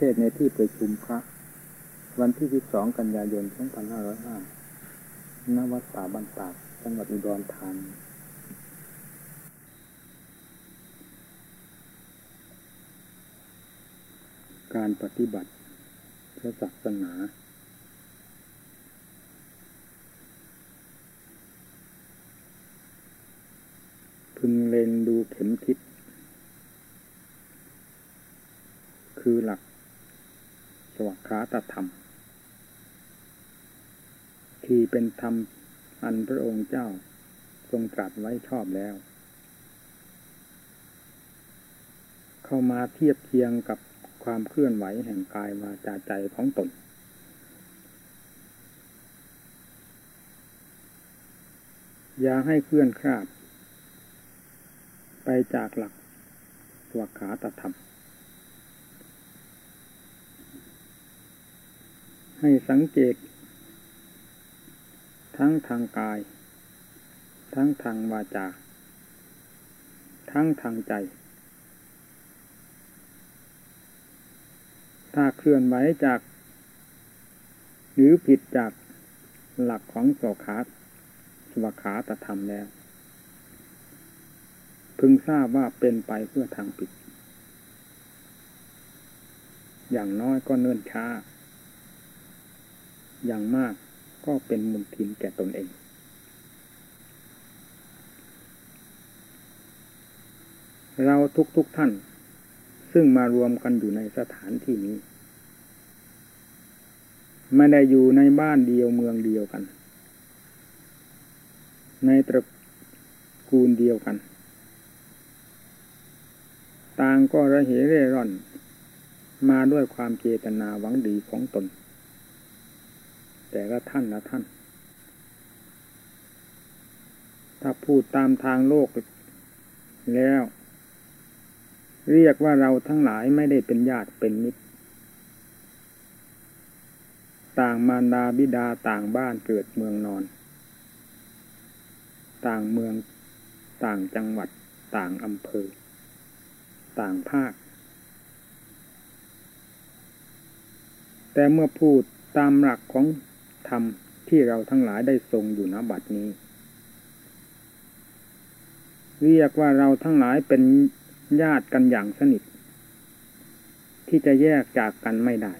เทศในที่ประชุมพระ วันที่ 12 กันยายน 2505ณวัดป่าบันตากจังหวัดอุดรธานีการปฏิบัติพระศาสนา พึงเล็งดูเข็มทิศคือหลัก สวัสดิธรรม ที่เป็นธรรมอันพระองค์เจ้าทรงตรัสไว้ชอบแล้ว เข้ามาเทียบเคียงกับความเคลื่อนไหวแห่งกายวาจาใจของตน อย่าให้เคลื่อนคลาด ไปจากหลักสวขาตธรรม ให้สังเกต ทั้งทางกาย ทั้งทางวาจา ทั้งทางใจ ถ้าเคลื่อนไหวจาก หรือผิดจากหลักของโสขาสวขาตธรรมแล้ว พึงทราบว่าเป็นไปเพื่อทางผิด อย่างน้อยก็เนิ่นช้า อย่างมากก็เป็นมุนทินแก่ตนเอง เราทุกๆทท่าน ซึ่งมารวมกันอยู่ในสถานที่นี้ ไม่ได้อยู่ในบ้านเดียวเมืองเดียวกัน ในตระกูลเดียวกัน ต่างก็ระเหเร่ร่อน มาด้วยความเจตนาหวังดีของตน แต่ละท่านละท่าน ถ้าพูดตามทางโลกแล้ว เรียกว่าเราทั้งหลายไม่ได้เป็นญาติเป็นมิตร ต่างมารดาบิดาต่างบ้านเกิดเมืองนอน ต่างเมืองต่างจังหวัด ต่างอำเภอ ต่างภาค แต่เมื่อพูดตามหลักของ ธรรมที่เราทั้งหลายได้ทรงอยู่ณบัดนี้ เรียกว่าเราทั้งหลายเป็นญาติกันอย่างสนิท ที่จะแยกจากกันไม่ได้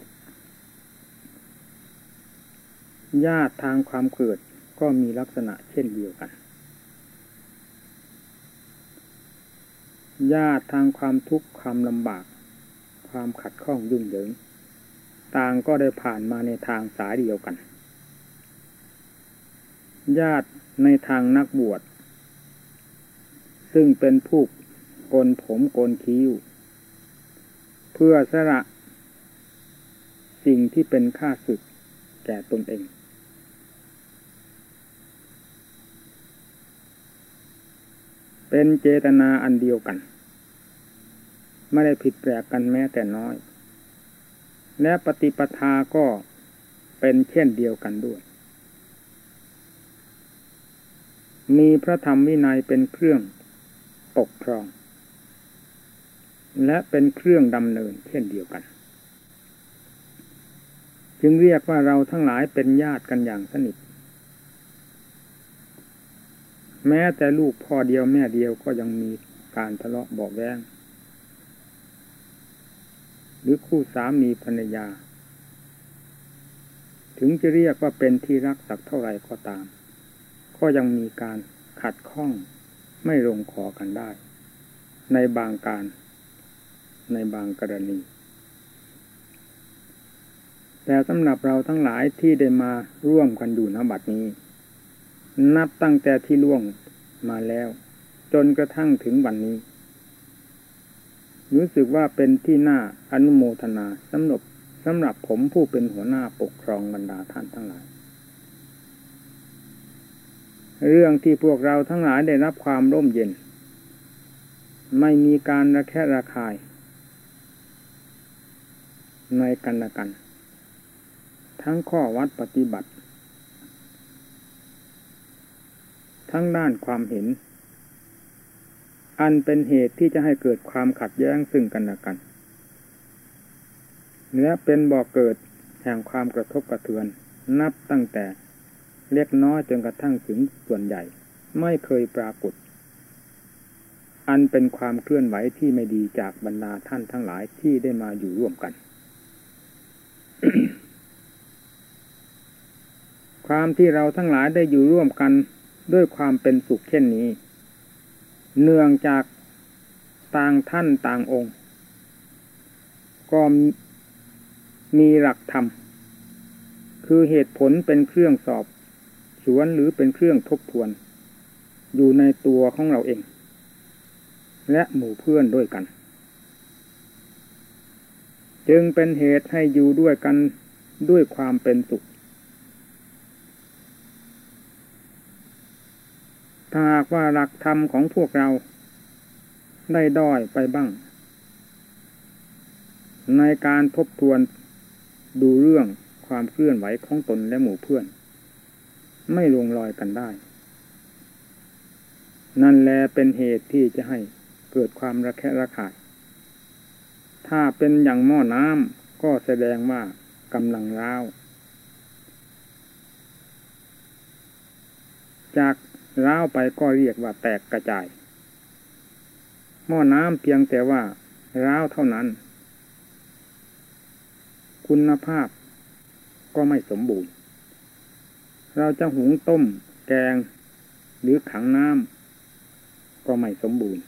ญาติทางความเกิดก็มีลักษณะเช่นเดียวกัน ญาติทางความทุกข์ความลำบาก ความขัดข้องยุ่งเหยิง ต่างก็ได้ผ่านมาในทางสายเดียวกัน ญาติในทางนักบวช ซึ่งเป็นผู้โกนผมโกนคิ้ว เพื่อสละสิ่งที่เป็นค่าศึกแก่ตนเอง เป็นเจตนาอันเดียวกัน ไม่ได้ผิดแปลกกันแม้แต่น้อย และปฏิปทาก็เป็นเช่นเดียวกันด้วย มีพระธรรมวินัยเป็นเครื่องปกครอง และเป็นเครื่องดำเนินเช่นเดียวกัน จึงเรียกว่าเราทั้งหลายเป็นญาติกันอย่างสนิท แม้แต่ลูกพ่อเดียวแม่เดียวก็ยังมีการทะเลาะเบาแวงหรือคู่สามีภรรยา ถึงจะเรียกว่าเป็นที่รักสักเท่าไหร่ก็ตาม ก็ยังมีการขัดข้องไม่ลงคอกันได้ ในบางการ ในบางกรณี แต่สำหรับเราทั้งหลายที่ได้มาร่วมกันอยู่ณบัดนี้ นับตั้งแต่ที่ล่วงมาแล้ว จนกระทั่งถึงวันนี้ รู้สึกว่าเป็นที่น่าอนุโมทนาสำหรับสำหรับผมผู้เป็นหัวหน้าปกครองบรรดาท่านทั้งหลาย เรื่องที่พวกเราทั้งหลายได้รับความร่มเย็น ไม่มีการระแคะระคาย ในกันและกัน ทั้งข้อวัดปฏิบัติ ทั้งด้านความเห็น อันเป็นเหตุที่จะให้เกิดความขัดแย้งซึ่งกันและกันและเป็นบ่อเกิดแห่งความกระทบกระเทือน นับตั้งแต่ เล็กน้อยจนกระทั่งถึงส่วนใหญ่ ไม่เคยปรากฏ อันเป็นความเคลื่อนไหวที่ไม่ดีจากบรรดาท่านทั้งหลายที่ได้มาอยู่ร่วมกัน ความที่เราทั้งหลายได้อยู่ร่วมกันด้วยความเป็นสุขเช่นนี้ เนื่องจากต่างท่านต่างองค์ ก็มีหลักธรรม คือเหตุผลเป็นเครื่องสอบ สวนหรือเป็นเครื่องทบทวน อยู่ในตัวของเราเอง และหมู่เพื่อนด้วยกัน จึงเป็นเหตุให้อยู่ด้วยกันด้วยความเป็นสุขถ้าหากว่าหลักธรรมของพวกเรา ได้ด้อยไปบ้าง ในการทบทวนดูเรื่องความเคลื่อนไหวของตนและหมู่เพื่อน ไม่ลงรอยกันได้ นั่นแลเป็นเหตุที่จะให้เกิดความระแคะระคาย ถ้าเป็นอย่างหม้อน้ำก็แสดงว่ากำลังร้าว จากร้าวไปก็เรียกว่าแตกกระจาย หม้อน้ำเพียงแต่ว่าร้าวเท่านั้น คุณภาพก็ไม่สมบูรณ์ เราจะหุงต้ม แกง หรือขังน้ำก็ไม่สมบูรณ์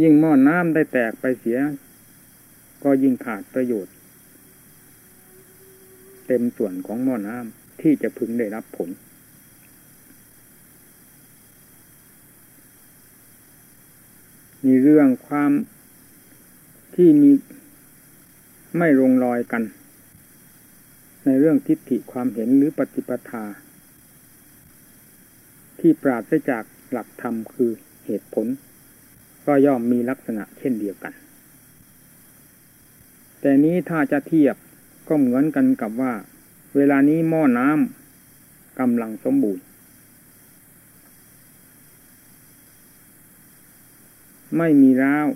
ยิ่งหม้อน้ำได้แตกไปเสีย ก็ยิ่งขาดประโยชน์ เต็มส่วนของหม้อน้ำที่จะพึงได้รับผลมีเรื่องความที่มีไม่ลงรอยกัน ในเรื่องทิฏฐิความเห็นหรือปฏิปทา ที่ปราศจากหลักธรรมคือเหตุผล ก็ย่อมมีลักษณะเช่นเดียวกัน แต่นี้ถ้าจะเทียบก็เหมือนกันกับว่า เวลานี้หม้อน้ำกำลังสมบูรณ์ ไม่มีร้าว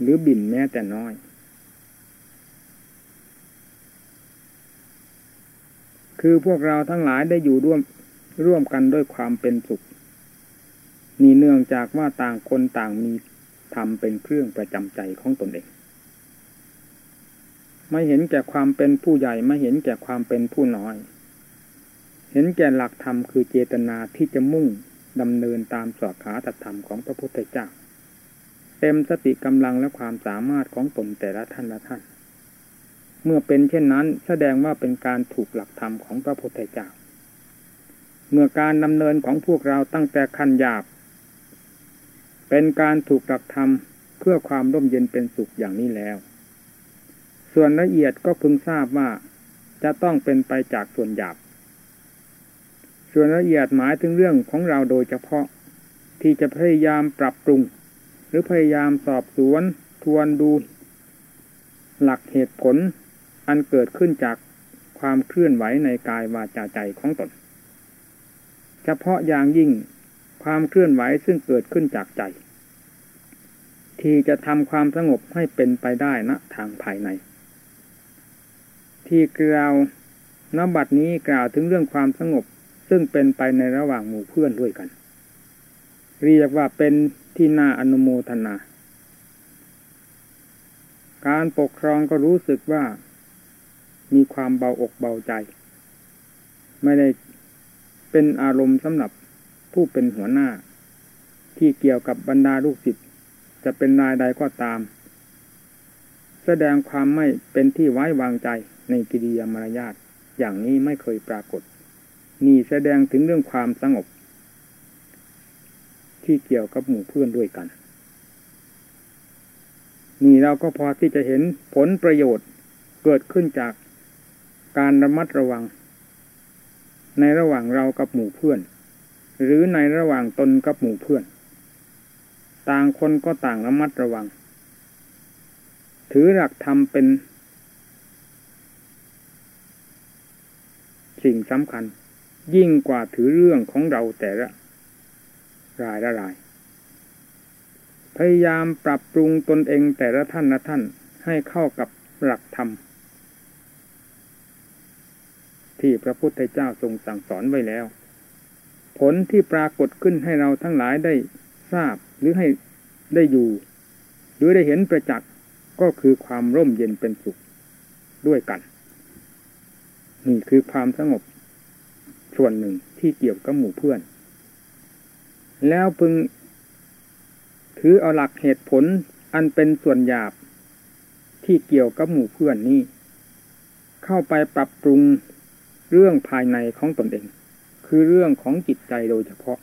หรือบิ่นแม้แต่น้อย คือพวกเราทั้งหลายได้อยู่ร่วมร่วมกันด้วยความเป็นสุข นี่เนื่องจากว่าต่างคนต่างมีทำเป็นเครื่องประจำใจของตนเอง ไม่เห็นแก่ความเป็นผู้ใหญ่ไม่เห็นแก่ความเป็นผู้น้อย เห็นแก่หลักธรรมคือเจตนาที่จะมุ่งดำเนินตามสอดขาตัธรรมของพระพุทธเจ้า เต็มสติกำลังและความสามารถของตนแต่ละท่านละท่าน เมื่อเป็นเช่นนั้นแสดงว่าเป็นการถูกหลักธรรมของพระพุทธเจ้า เมื่อการดำเนินของพวกเราตั้งแต่ขั้นหยาบ เป็นการถูกหลักธรรมเพื่อความร่มเย็นเป็นสุขอย่างนี้แล้ว ส่วนละเอียดก็พึงทราบว่าจะต้องเป็นไปจากส่วนหยาบ ส่วนละเอียดหมายถึงเรื่องของเราโดยเฉพาะที่จะพยายามปรับปรุง หรือพยายามสอบสวน ทวนดู หลักเหตุผล อันเกิดขึ้นจากความเคลื่อนไหวในกายวาจาใจของตน เฉพาะอย่างยิ่งความเคลื่อนไหวซึ่งเกิดขึ้นจากใจ ที่จะทำความสงบให้เป็นไปได้ณนะทางภายใน ที่กล่าวนบัดนี้กล่าวถึงเรื่องความสงบซึ่งเป็นไปในระหว่างหมู่เพื่อนด้วยกัน เรียกว่าเป็นที่น่าอนุโมทนา การปกครองก็รู้สึกว่า มีความเบาอกเบาใจ ไม่ได้เป็นอารมณ์สำหรับผู้เป็นหัวหน้า ที่เกี่ยวกับบรรดาลูกศิษย์จะเป็นนายใดก็ตาม แสดงความไม่เป็นที่ไว้วางใจในกิริยามารยาทอย่างนี้ไม่เคยปรากฏ นี่แสดงถึงเรื่องความสงบ ที่เกี่ยวกับหมู่เพื่อนด้วยกัน นี่เราก็พอที่จะเห็นผลประโยชน์เกิดขึ้นจาก การระมัดระวัง ในระหว่างเรากับหมู่เพื่อน หรือในระหว่างตนกับหมู่เพื่อน ต่างคนก็ต่างระมัดระวัง ถือหลักธรรมเป็น สิ่งสำคัญ ยิ่งกว่าถือเรื่องของเราแต่ละรายละราย พยายามปรับปรุงตนเองแต่ละท่านละท่านให้เข้ากับหลักธรรม ที่พระพุทธเจ้าทรงสั่งสอนไว้แล้ว ผลที่ปรากฏขึ้นให้เราทั้งหลายได้ทราบหรือให้ได้อยู่ หรือได้เห็นประจักษ์ก็คือความร่มเย็นเป็นสุขด้วยกัน นี่คือความสงบ ส่วนหนึ่งที่เกี่ยวกับหมู่เพื่อน แล้วพึงถือเอาหลักเหตุผลอันเป็นส่วนหยาบที่เกี่ยวกับหมู่เพื่อนนี้ เข้าไปปรับปรุง เรื่องภายในของตนเอง คือเรื่องของจิตใจโดยเฉพาะ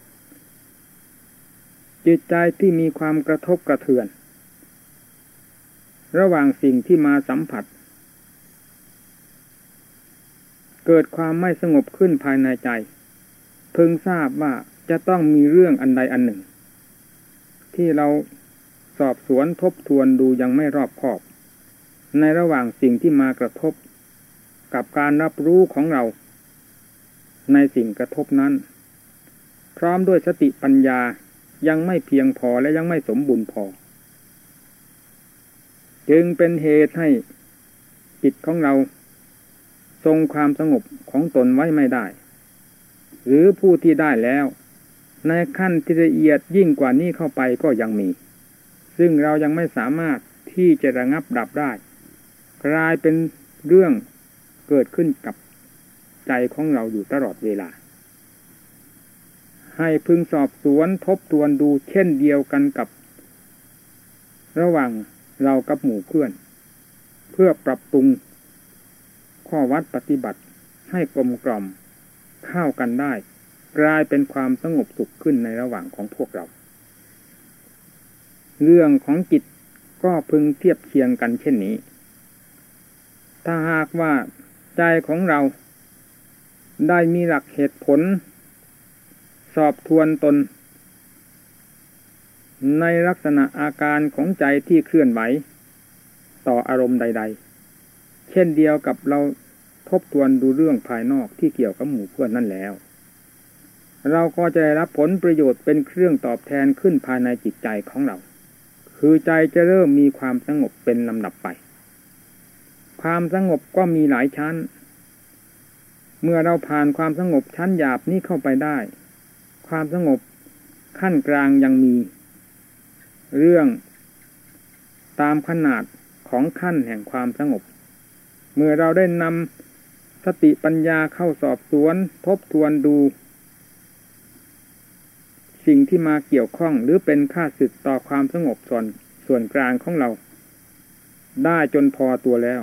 จิตใจที่มีความกระทบกระเทือน ระหว่างสิ่งที่มาสัมผัส เกิดความไม่สงบขึ้นภายในใจ เพิ่งทราบว่าจะต้องมีเรื่องอันใดอันหนึ่ง ที่เราสอบสวนทบทวนดูยังไม่รอบคอบ ในระหว่างสิ่งที่มากระทบ กับการรับรู้ของเรา ในสิ่งกระทบนั้น พร้อมด้วยสติปัญญายังไม่เพียงพอและยังไม่สมบูรณ์พอ จึงเป็นเหตุให้จิตของเรา ทรงความสงบของตนไว้ไม่ได้ หรือผู้ที่ได้แล้ว ในขั้นที่ละเอียดยิ่งกว่านี้เข้าไปก็ยังมี ซึ่งเรายังไม่สามารถที่จะระงับดับได้ กลายเป็นเรื่องเกิดขึ้นกับ ใจของเราอยู่ตลอดเวลา ให้พึงสอบสวนทบทวนดูเช่นเดียวกันกับ ระหว่างเรากับหมู่เพื่อน เพื่อปรับปรุง ข้อวัดปฏิบัติให้กลมกล่อมเข้ากันได้ กลายเป็นความสงบสุขขึ้นในระหว่างของพวกเรา เรื่องของจิตก็พึงเทียบเคียงกันเช่นนี้ ถ้าหากว่าใจของเรา ได้มีหลักเหตุผล สอบทวนตน ในลักษณะอาการของใจที่เคลื่อนไหว ต่ออารมณ์ใด ๆ เช่นเดียวกับเราทบทวนดูเรื่องภายนอกที่เกี่ยวกับหมู่เพื่อนนั่นแล้ว เราก็จะได้รับผลประโยชน์เป็นเครื่องตอบแทนขึ้นภายในจิตใจของเรา คือใจจะเริ่มมีความสงบเป็นลำดับไป ความสงบก็มีหลายชั้น เมื่อเราผ่านความสงบชั้นหยาบนี้เข้าไปได้ ความสงบขั้นกลางยังมี เรื่องตามขนาดของขั้นแห่งความสงบ เมื่อเราได้นำสติปัญญาเข้าสอบสวน ทบทวนดู สิ่งที่มาเกี่ยวข้องหรือเป็นค่าศึกต่อความสงบส่วนส่วนกลางของเรา ได้จนพอตัวแล้ว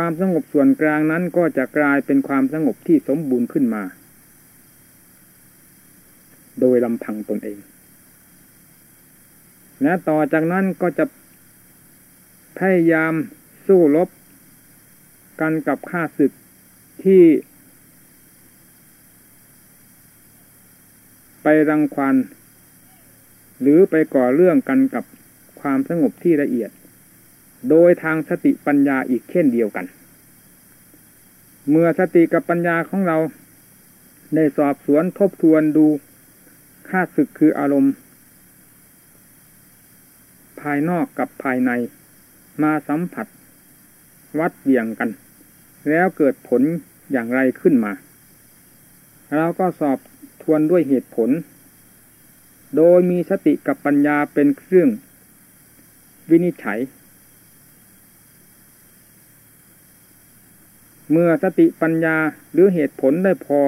ความสงบส่วนกลางนั้นก็จะกลายเป็นความสงบที่สมบูรณ์ขึ้นมา โดยลำพังตนเอง และต่อจากนั้นก็จะพยายามสู้รบกันกับข้าศึกที่ ไปรังควานหรือไปก่อเรื่องกันกับความสงบที่ละเอียด โดยทางสติปัญญาอีกเช่นเดียวกัน เมื่อสติกับปัญญาของเราได้สอบสวนทบทวนดูค่าศึกคืออารมณ์ ภายนอกกับภายในมาสัมผัส วัดเบี่ยงกัน แล้วเกิดผลอย่างไรขึ้นมา เราก็สอบทวนด้วยเหตุผล โดยมีสติกับปัญญาเป็นเครื่อง วินิจฉัย เมื่อสติปัญญาหรือเหตุผลได้พอ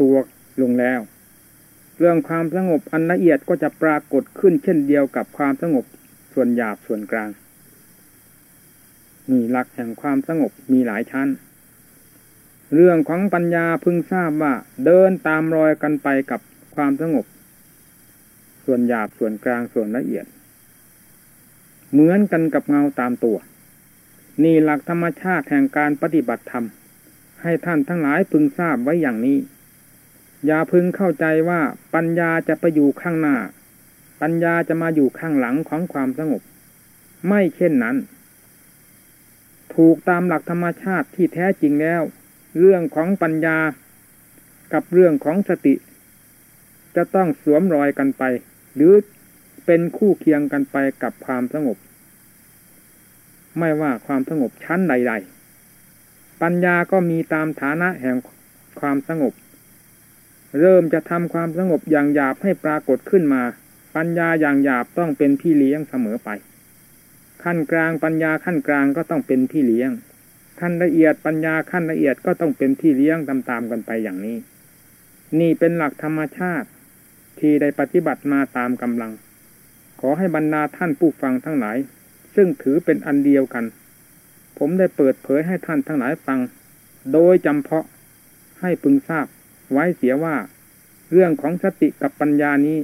ตัวลงแล้ว เรื่องความสงบอันละเอียดก็จะปรากฏขึ้นเช่นเดียวกับความสงบส่วนหยาบส่วนกลางนี่หลักแห่งความสงบมีหลายชั้น เรื่องของปัญญาพึงทราบว่าเดินตามรอยกันไปกับความสงบ ส่วนหยาบส่วนกลางส่วนละเอียด เหมือนกันกับเงาตามตัว นี่หลักธรรมชาติแห่งการปฏิบัติธรรม ให้ท่านทั้งหลายพึงทราบไว้อย่างนี้ อย่าพึงเข้าใจว่าปัญญาจะไปอยู่ข้างหน้า ปัญญาจะมาอยู่ข้างหลังของความสงบ ไม่เช่นนั้น ถูกตามหลักธรรมชาติที่แท้จริงแล้ว เรื่องของปัญญา กับเรื่องของสติ จะต้องสวมรอยกันไป หรือเป็นคู่เคียงกันไปกับความสงบ ไม่ว่าความสงบชั้นใด ๆ ปัญญาก็มีตามฐานะแห่งความสงบ เริ่มจะทำความสงบอย่างหยาบให้ปรากฏขึ้นมา ปัญญาอย่างหยาบต้องเป็นพี่เลี้ยงเสมอไป ขั้นกลางปัญญาขั้นกลางก็ต้องเป็นพี่เลี้ยง ขั้นละเอียดปัญญาขั้นละเอียดก็ต้องเป็นพี่เลี้ยงตามๆกันไปอย่างนี้ นี่เป็นหลักธรรมชาติ ที่ได้ปฏิบัติมาตามกำลัง ขอให้บรรดาท่านผู้ฟังทั้งหลาย ซึ่งถือเป็นอันเดียวกัน ผมได้เปิดเผยให้ท่านทั้งหลายฟัง โดยจำเพาะให้พึงทราบ ไว้เสียว่า เรื่องของสติกับปัญญานี้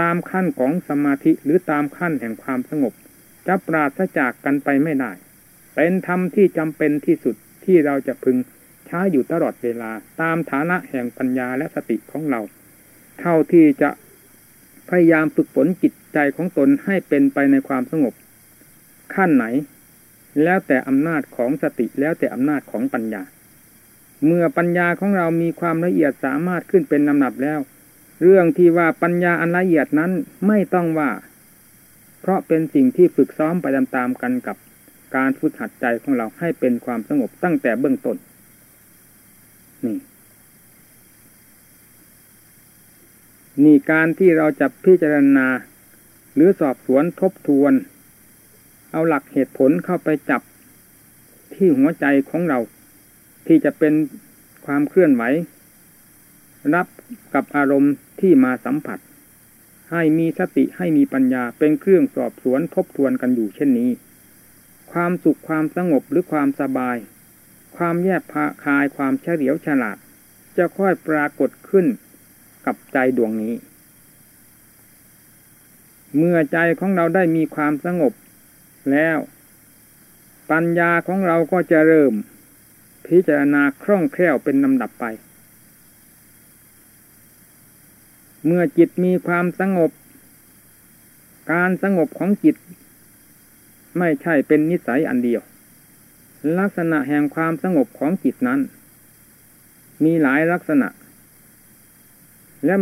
ตามขั้นของสมาธิหรือตามขั้นแห่งความสงบ จะปราศจากกันไปไม่ได้ เป็นธรรมที่จำเป็นที่สุดที่เราจะพึงใช้อยู่ตลอดเวลา ตามฐานะแห่งปัญญาและสติของเรา เท่าที่จะพยายามฝึกฝนจิตใจของตนให้เป็นไปในความสงบ ขั้นไหน แล้วแต่อำนาจของสติแล้วแต่อำนาจของปัญญา เมื่อปัญญาของเรามีความละเอียดสามารถขึ้นเป็นลำดับแล้ว เรื่องที่ว่าปัญญาอันละเอียดนั้นไม่ต้องว่า เพราะเป็นสิ่งที่ฝึกซ้อมไปตามๆกันกับการฝึกหัดใจของเราให้เป็นความสงบตั้งแต่เบื้องต้นนี่นี่การที่เราจะพิจารณา หรือสอบสวนทบทวน เอาหลักเหตุผลเข้าไปจับที่หัวใจของเรา ที่จะเป็นความเคลื่อนไหว รับกับอารมณ์ที่มาสัมผัส ให้มีสติให้มีปัญญาเป็นเครื่องสอบสวนทบทวนกันอยู่เช่นนี้ ความสุขความสงบหรือความสบาย ความแยบคายความเฉลียวฉลาด จะค่อยปรากฏขึ้นกับใจดวงนี้ เมื่อใจของเราได้มีความสงบ แล้ว ปัญญาของเราก็จะเริ่ม พิจารณาคล่องแคล่วเป็นลำดับไป เมื่อจิตมีความสงบ การสงบของจิต ไม่ใช่เป็นนิสัยอันเดียว ลักษณะแห่งความสงบของจิตนั้น มีหลายลักษณะ และ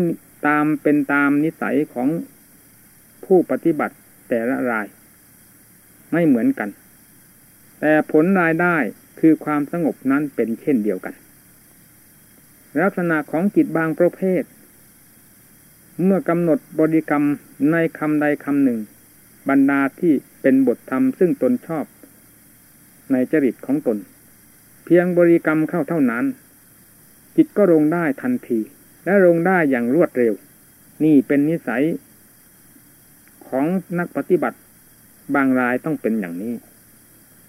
ตามเป็นตามนิสัยของผู้ปฏิบัติแต่ละราย ไม่เหมือนกัน แต่ผลรายได้คือความสงบนั้นเป็นเช่นเดียวกัน ลักษณะของจิตบางประเภท เมื่อกำหนดบริกรรมในคำใดคำหนึ่ง บรรดาที่เป็นบทธรรมซึ่งตนชอบ ในจริตของตน เพียงบริกรรมเข้าเท่านั้น จิตก็ลงได้ทันที และลงได้อย่างรวดเร็ว นี่เป็นนิสัยของนักปฏิบัติ บางรายต้องเป็นอย่างนี้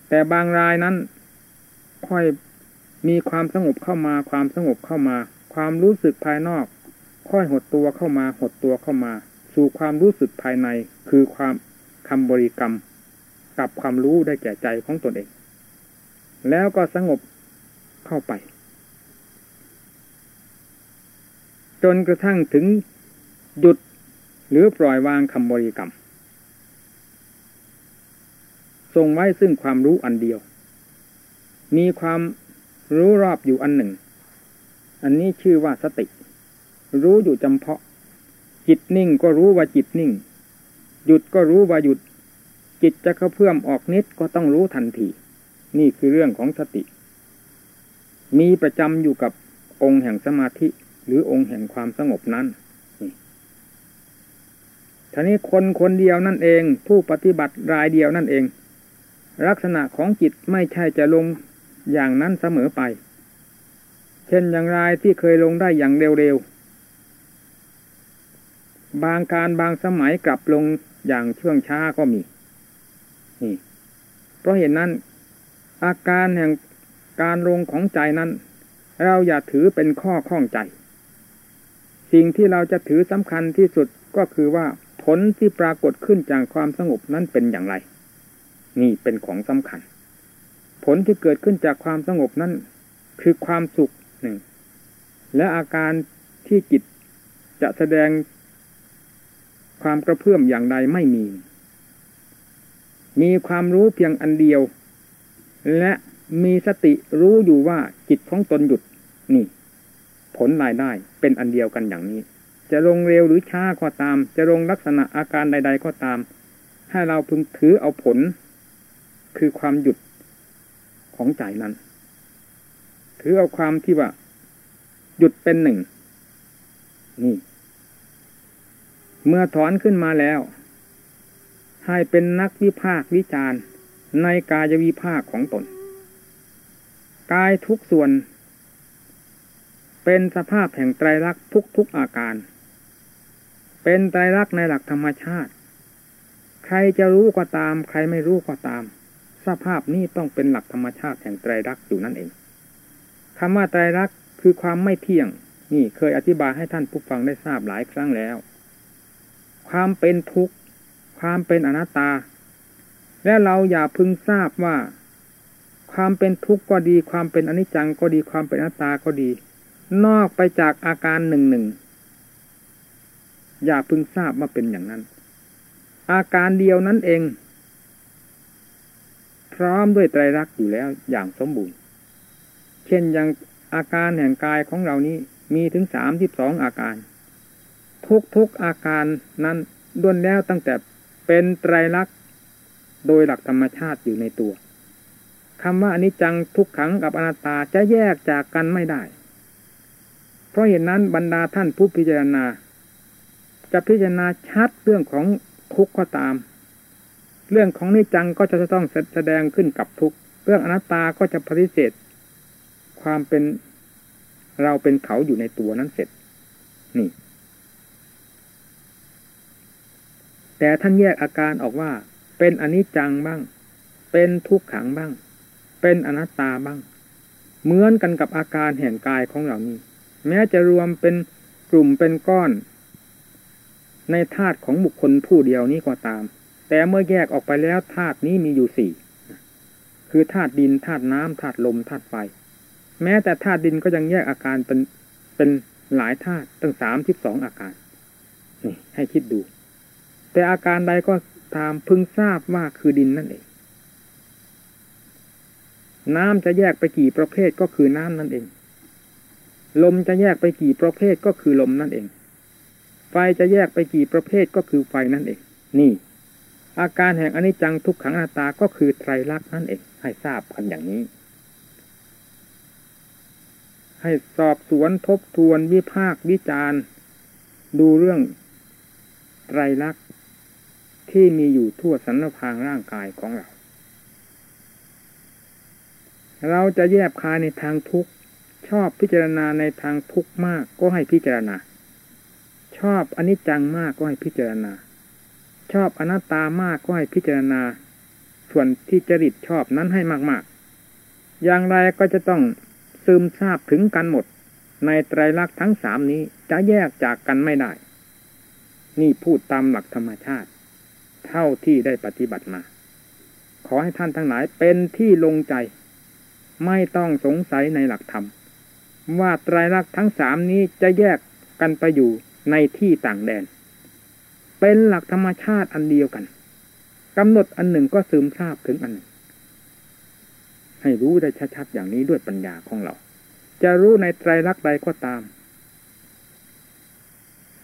แต่บางรายนั้น ค่อยมีความสงบเข้ามา ความสงบเข้ามา ความรู้สึกภายนอก ค่อยหดตัวเข้ามา หดตัวเข้ามา สู่ความรู้สึกภายในคือความคำบริกรรม กับความรู้ได้แก่ใจของตนเอง แล้วก็สงบเข้าไป จนกระทั่งถึงหยุดหรือปล่อยวางคำบริกรรม ทรงไว้ซึ่งความรู้อันเดียว มีความรู้รอบอยู่อันหนึ่ง อันนี้ชื่อว่าสติ รู้อยู่จำเพาะ จิตนิ่งก็รู้ว่าจิตนิ่ง หยุดก็รู้ว่าหยุด จิตจะกระเพื่อมออกนิดก็ต้องรู้ทันที นี่คือเรื่องของสติ มีประจำอยู่กับองค์แห่งสมาธิหรือองค์แห่งความสงบนั้นท่านี้คนคนเดียวนั่นเอง ผู้ปฏิบัติรายเดียวนั่นเอง ลักษณะของจิตไม่ใช่จะลงอย่างนั้นเสมอไป เช่นอย่างไรที่เคยลงได้อย่างเร็วๆ บางการบางสมัยกลับลงอย่างเชื่องช้าก็มี นี่ เพราะเห็นนั้น อาการแห่งการลงของใจนั้น เราอย่าถือเป็นข้อข้องใจ สิ่งที่เราจะถือสำคัญที่สุดก็คือว่าผลที่ปรากฏขึ้นจากความสงบนั้นเป็นอย่างไร นี่เป็นของสำคัญ ผลที่เกิดขึ้นจากความสงบนั้นคือความสุขหนึ่ง และอาการที่จิตจะแสดงความกระเพื่อมอย่างใดไม่มี มีความรู้เพียงอันเดียว และมีสติรู้อยู่ว่าจิตของตนหยุดนี่ ผลรายได้เป็นอันเดียวกันอย่างนี้ จะลงเร็วหรือช้าก็ตาม จะลงลักษณะอาการใด ๆ ก็ตาม ให้เราพึงถือเอาผล คือความหยุดของใจนั้น ถือเอาความที่ว่า หยุดเป็นหนึ่ง นี่ เมื่อถอนขึ้นมาแล้ว ให้เป็นนักวิพากวิจารณ์ในกายวิภาคของตน กายทุกส่วน เป็นสภาพแห่งไตรลักษณ์ทุกๆอาการ เป็นไตรลักษณ์ในหลักธรรมชาติ ใครจะรู้ก็ตาม ใครไม่รู้ก็ตาม สภาพนี้ต้องเป็นหลักธรรมชาติแห่งไตรลักษณ์อยู่นั่นเองคำว่าไตรลักษณ์คือความไม่เที่ยง นี่เคยอธิบายให้ท่านผู้ฟังได้ทราบหลายครั้งแล้ว ความเป็นทุกข์ ความเป็นอนัตตา และเราอย่าพึงทราบว่า ความเป็นทุกข์ก็ดี ความเป็นอนิจจังก็ดี ความเป็นอนัตตาก็ดี นอกไปจากอาการหนึ่งหนึ่งอย่าพึงทราบว่าเป็นอย่างนั้น อาการเดียวนั้นเอง พร้อมด้วยไตรลักษณ์อยู่แล้วอย่างสมบูรณ์ เช่นอย่างอาการแห่งกายของเรานี้มีถึงสามสิบสองอาการ ทุกทุกอาการนั้นด้วนแล้วตั้งแต่เป็นไตรลักษณ์โดยหลักธรรมชาติอยู่ในตัวคำว่าอนิจจังทุกขังกับอนัตตาจะแยกจากกันไม่ได้ เพราะเหตุนนั้นบรรดาท่านผู้พิจารณา จะพิจารณาชัดเรื่องของทุกข์ก็ตาม เรื่องของนิจจังก็จะต้องแสดงขึ้นกับทุกเรื่องอนัตตาก็จะปฏิเสธ ความเป็นเราเป็นเขาอยู่ในตัวนั้นเสร็จ นี่ แต่ท่านแยกอาการออกว่า เป็นอนิจจังบ้าง เป็นทุกขังบ้าง เป็นอนัตตาบ้าง เหมือนกันกับอาการแห่งกายของเหล่านี้ แม้จะรวมเป็นกลุ่มเป็นก้อน ในธาตุของบุคคลผู้เดียวนี้ก็ตาม แต่เมื่อแยกออกไปแล้วธาตุนี้มีอยู่สี่คือธาตุดินธาตุน้ำธาตุลมธาตุไฟ แม้แต่ธาตุดินก็ยังแยกอาการเป็นเป็นหลายธาตุตั้งสามสิบสองอาการนี่ให้คิดดู แต่อาการใดก็ตามพึงทราบว่าคือดินนั่นเองน้ำจะแยกไปกี่ประเภทก็คือน้ำนั่นเอง ลมจะแยกไปกี่ประเภทก็คือลมนั่นเอง ไฟจะแยกไปกี่ประเภทก็คือไฟนั่นเอง นี่ อาการแห่งอนิจจังทุกขังอนัตตาก็คือไตรลักษณ์นั่นเองให้ทราบกันอย่างนี้ ให้สอบสวนทบทวนวิพากวิจารณ์ดูเรื่องไตรลักษณ์ที่มีอยู่ทั่วสันพางร่างกายของเรา เราจะแยบคายในทางทุกข์ ชอบพิจารณาในทางทุกข์มากก็ให้พิจารณา ชอบอนิจจังมากก็ให้พิจารณา ชอบอนัตตามากก็ให้พิจารณา ส่วนที่จริตชอบนั้นให้มาก ๆ อย่างไรก็จะต้องซึมซาบถึงกันหมด ในไตรลักษณ์ทั้งสามนี้จะแยกจากกันไม่ได้ นี่พูดตามหลักธรรมชาติ เท่าที่ได้ปฏิบัติมา ขอให้ท่านทั้งหลายเป็นที่ลงใจ ไม่ต้องสงสัยในหลักธรรม ว่าไตรลักษณ์ทั้งสามนี้จะแยกกันไปอยู่ในที่ต่างแดน เป็นหลักธรรมชาติอันเดียวกันกำหนดอันหนึ่งก็ซึมซาบถึงอันหนึ่ง ให้รู้ได้ชัดๆอย่างนี้ด้วยปัญญาของเรา จะรู้ในไตรลักษณ์ใดก็ตาม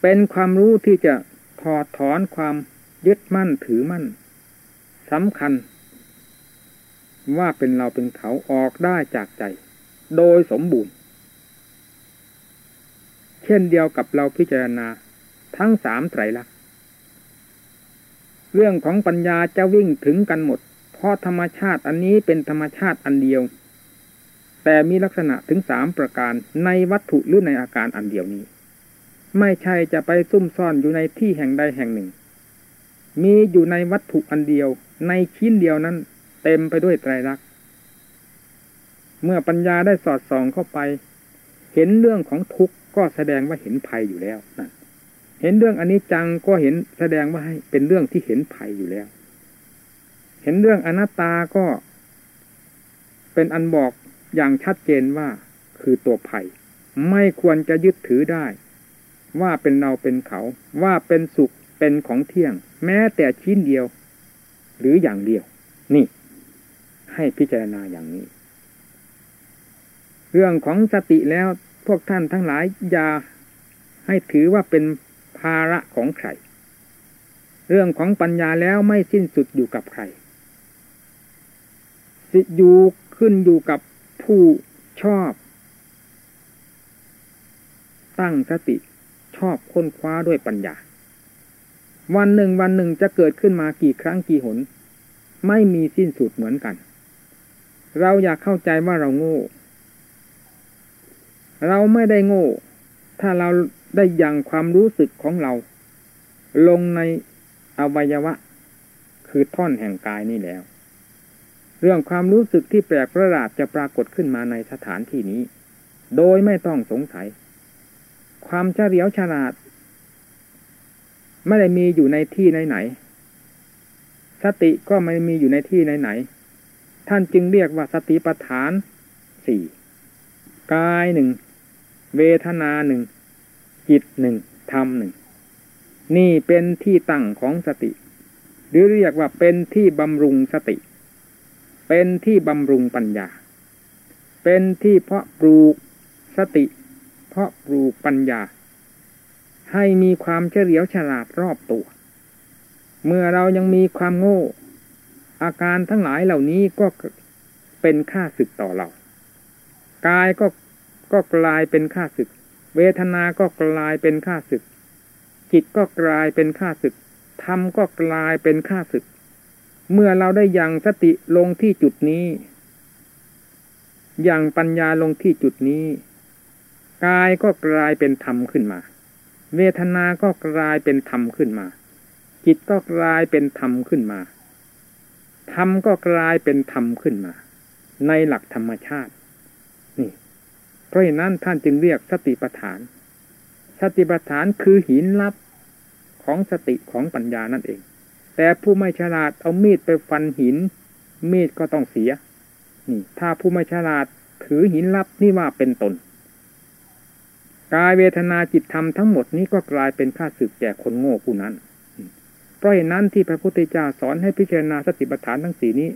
เป็นความรู้ที่จะถอดถอนความยึดมั่นถือมั่นสำคัญ ว่าเป็นเราเป็นเขาออกได้จากใจ โดยสมบูรณ์ เช่นเดียวกับเราพิจารณาทั้งสามไตรลักษณ์ เรื่องของปัญญาจะวิ่งถึงกันหมด เพราะธรรมชาติอันนี้เป็นธรรมชาติอันเดียว แต่มีลักษณะถึงสามประการในวัตถุหรือในอาการอันเดียวนี้ ไม่ใช่จะไปซุ่มซ่อนอยู่ในที่แห่งใดแห่งหนึ่ง มีอยู่ในวัตถุอันเดียว ในชิ้นเดียวนั้น เต็มไปด้วยไตรลักษณ์เมื่อปัญญาได้สอดส่องเข้าไป เห็นเรื่องของทุกข์ก็แสดงว่าเห็นภัยอยู่แล้วนั่น เห็นเรื่องอันนี้จังก็เห็นแสดงว่าให้เป็นเรื่องที่เห็นภัยอยู่แล้ว เห็นเรื่องอนัตตาก็เป็นอันบอกอย่างชัดเจนว่าคือตัวภัย ไม่ควรจะยึดถือได้ ว่าเป็นเราเป็นเขา ว่าเป็นสุขเป็นของเที่ยง แม้แต่ชิ้นเดียว หรืออย่างเดียว นี่ ให้พิจารณาอย่างนี้ เรื่องของสติแล้วพวกท่านทั้งหลายอย่าให้ถือว่าเป็นาระของใคร เรื่องของปัญญาแล้วไม่สิ้นสุดอยู่กับใครสิอยู่ขึ้นอยู่กับผู้ชอบ ตั้งสติชอบค้นคว้าด้วยปัญญา วันหนึ่งวันหนึ่งจะเกิดขึ้นมากี่ครั้งกี่หน ไม่มีสิ้นสุดเหมือนกัน เราอยากเข้าใจว่าเราโง่ เราไม่ได้โง่ ถ้าเราได้ยังความรู้สึกของเรา ลงในอวัยวะ คือท่อนแห่งกายนี่แล้ว เรื่องความรู้สึกที่แปลกประหลาดจะปรากฏขึ้นมาในสถานที่นี้ โดยไม่ต้องสงสัย ความเฉลียวฉลาด ไม่ได้มีอยู่ในที่ไหนๆสติก็ไม่มีอยู่ในที่ไหนๆท่านจึงเรียกว่าสติปัฏฐานสี่กายหนึ่ง เวทนาหนึ่ง จิตหนึ่งธรรมหนึ่ง นี่เป็นที่ตั้งของสติ หรือเรียกว่าเป็นที่บำรุงสติ เป็นที่บำรุงปัญญา เป็นที่เพาะปลูกสติ เพาะปลูกปัญญา ให้มีความเฉลียวฉลาดรอบตัว เมื่อเรายังมีความโง่ อาการทั้งหลายเหล่านี้ก็เป็นค่าศึกต่อเรา กายก็ ก็กลายเป็นค่าศึก เวทนาก็กลายเป็นค่าศึก จิตก็กลายเป็นค่าศึกธรรมก็กลายเป็นค่าศึก เมื่อเราได้ยังสติลงที่จุดนี้ยังปัญญาลงที่จุดนี้ กายก็กลายเป็นธรรมขึ้นมา เวทนาก็กลายเป็นธรรมขึ้นมา จิตก็กลายเป็นธรรมขึ้นมาธรรมก็กลายเป็นธรรมขึ้นมา ในหลักธรรมชาติ เพราะฉะนั้นท่านจึงเรียกสติปัฏฐาน สติปัฏฐานคือหินลับของสติของปัญญานั่นเอง แต่ผู้ไม่ฉลาดเอามีดไปฟันหิน มีดก็ต้องเสีย นี่ ถ้าผู้ไม่ฉลาดถือหินลับนี่ว่าเป็นตน กายเวทนาจิตธรรมทั้งหมดนี้ก็กลายเป็นค่าศึกแก่คนโง่ผู้นั้น เพราะเหตุนั้นที่พระพุทธเจ้าสอนให้พิจารณาสติปัฏฐานทั้งสี่นี้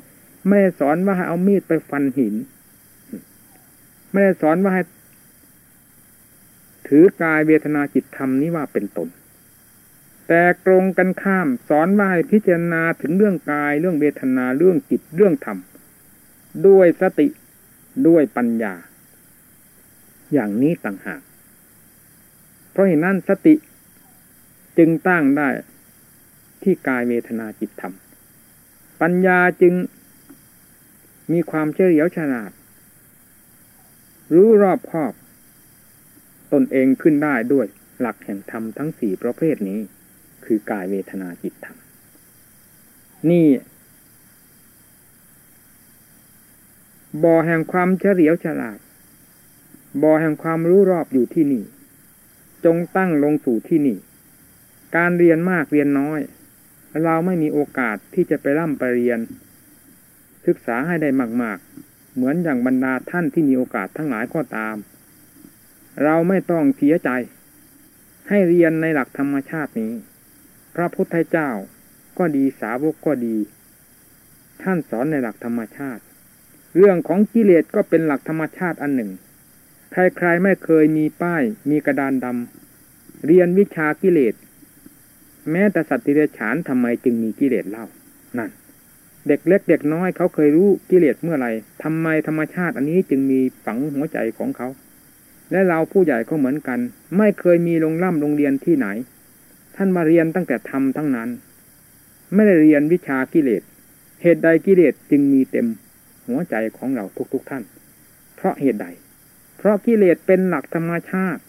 ไม่สอนว่าให้เอามีดไปฟันหิน ไม่ได้สอนว่าให้ถือกายเวทนาจิตธรรมนี้ว่าเป็นตน แต่ตรงกันข้ามสอนว่าให้พิจารณาถึงเรื่องกายเรื่องเวทนาเรื่องจิตเรื่องธรรม ด้วยสติด้วยปัญญา อย่างนี้ต่างหาก เพราะเหตุนั้นสติจึงตั้งได้ที่กายเวทนาจิตธรรม ปัญญาจึงมีความเฉลียวฉลาด รู้รอบครอบ ตนเองขึ้นได้ด้วย หลักแห่งธรรมทั้งสี่ประเภทนี้ คือกายเวทนาจิตธรรม นี่ บ่อแห่งความเฉลียวฉลาด บ่อแห่งความรู้รอบอยู่ที่นี่ จงตั้งลงสู่ที่นี่ การเรียนมากเรียนน้อย เราไม่มีโอกาสที่จะไปร่ำไปเรียน ศึกษาให้ได้มาก เหมือนอย่างบรรดาท่านที่มีโอกาสทั้งหลายก็ตาม เราไม่ต้องเสียใจ ให้เรียนในหลักธรรมชาตินี้ พระพุทธเจ้าก็ดีสาวกก็ดี ท่านสอนในหลักธรรมชาติ เรื่องของกิเลสก็เป็นหลักธรรมชาติอันหนึ่ง ใครๆไม่เคยมีป้ายมีกระดานดำเรียนวิชากิเลส แม้แต่สัตว์ที่เดฉานทำไมจึงมีกิเลสเล่านั่น เด็กเล็กเด็กน้อยเขาเคยรู้กิเลสเมื่อไรทำไมธรรมชาติอันนี้จึงมีฝังหัวใจของเขา และเราผู้ใหญ่ก็เหมือนกัน ไม่เคยมีโรงร่ำโรงเรียนที่ไหน ท่านมาเรียนตั้งแต่ทำทั้งนั้น ไม่ได้เรียนวิชากิเลส เหตุใดกิเลสจึงมีเต็มหัวใจของเราทุกๆทท่าน เพราะเหตุใด เพราะกิเลสเป็นหลักธรรมชาติ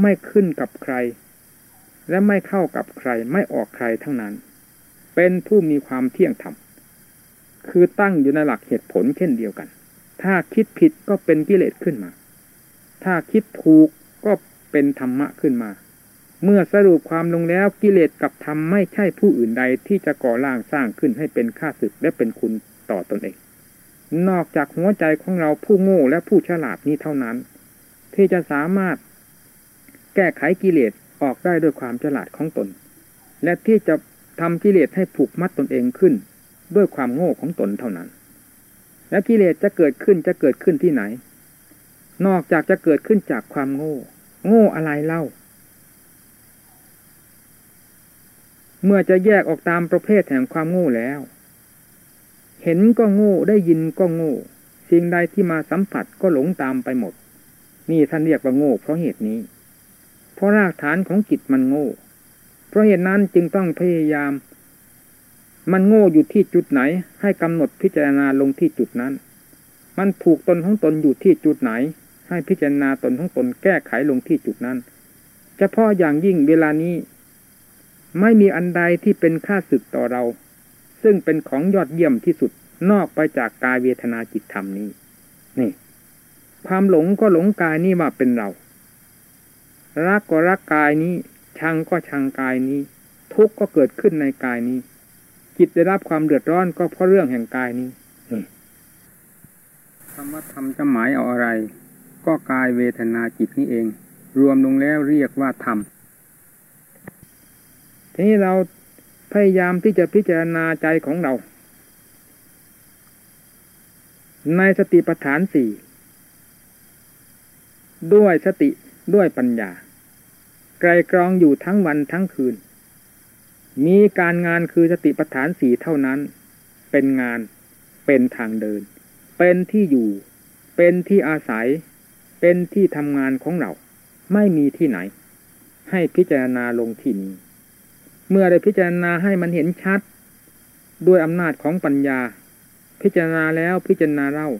ไม่ขึ้นกับใคร และไม่เข้ากับใครไม่ออกใครทั้งนั้น เป็นผู้มีความเที่ยงธรรม คือตั้งอยู่ในหลักเหตุผลเช่นเดียวกัน ถ้าคิดผิดก็เป็นกิเลสขึ้นมา ถ้าคิดถูกก็เป็นธรรมะขึ้นมา เมื่อสรุปความลงแล้วกิเลสกับธรรมไม่ใช่ผู้อื่นใดที่จะก่อร่างสร้างขึ้นให้เป็นค่าศึกและเป็นคุณต่อตอนเอง นอกจากหัวใจของเราผู้โง่และผู้ฉลาดนี้เท่านั้น ที่จะสามารถแก้ไขกิเลสออกได้ด้วยความฉลาดของตน และที่จะทำกิเลสให้ผูกมัดตนเองขึ้น ด้วยความโง่ของตนเท่านั้น และกิเลสจะเกิดขึ้นจะเกิดขึ้นที่ไหน นอกจากจะเกิดขึ้นจากความโง่ โง่อะไรเล่า เมื่อจะแยกออกตามประเภทแห่งความโง่แล้ว เห็นก็โง่ได้ยินก็โง่ สิ่งใดที่มาสัมผัสก็หลงตามไปหมด นี่ท่านเรียกว่าโง่เพราะเหตุนี้ เพราะรากฐานของจิตมันโง่ เพราะเหตุนั้นจึงต้องพยายาม มันโง่อยู่ที่จุดไหน ให้กำหนดพิจารณาลงที่จุดนั้น มันผูกตนของตนอยู่ที่จุดไหน ให้พิจารณาตนของตนแก้ไขลงที่จุดนั้นเฉพาะอย่างยิ่งเวลานี้ ไม่มีอันใดที่เป็นค่าศึกต่อเรา ซึ่งเป็นของยอดเยี่ยมที่สุดนอกไปจากกายเวทนาจิตธรรมนี้ นี่ ความหลงก็หลงกายนี้ว่าเป็นเรา รักก็รักกายนี้ ชังก็ชังกายนี้ ทุกข์ก็เกิดขึ้นในกายนี้ จิตได้รับความเดือดร้อนก็เพราะเรื่องแห่งกายนี้คำว่าธรรมจะหมายเอาอะไร ก็กายเวทนาจิตนี้เอง รวมลงแล้วเรียกว่าธรรมทีนี้เราพยายามที่จะพิจารณาใจของเรา ในสติปัฏฐานสี่ด้วยสติด้วยปัญญา ไกลกรองอยู่ทั้งวันทั้งคืน มีการงานคือสติปัฏฐานสี่เท่านั้น เป็นงานเป็นทางเดิน เป็นที่อยู่ เป็นที่อาศัย เป็นที่ทำงานของเรา ไม่มีที่ไหน ให้พิจารณาลงที่นี้ เมื่อได้พิจารณาให้มันเห็นชัด ด้วยอำนาจของปัญญา พิจารณาแล้วพิจารณาเล่า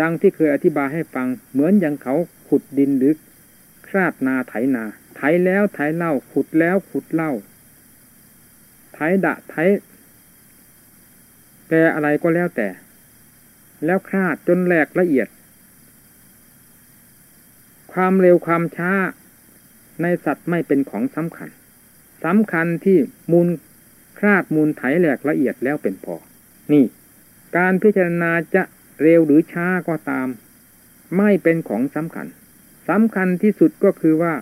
ดังที่เคยอธิบายให้ฟังเหมือนอย่างเขาขุดดินหรือคราดนาไถนา ไถแล้วไถเล่าขุดแล้วขุดเล่า ดะไถแกอะไรก็แล้วแต่ แล้วคราดจนแหลกละเอียด ความเร็วความช้าในสัตว์ไม่เป็นของสำคัญสำคัญที่มูลคราดมูลไถแหลกละเอียดแล้วเป็นพอ นี่ การพิจารณาจะเร็วหรือช้าก็ตาม ไม่เป็นของสำคัญสำคัญที่สุดก็คือว่า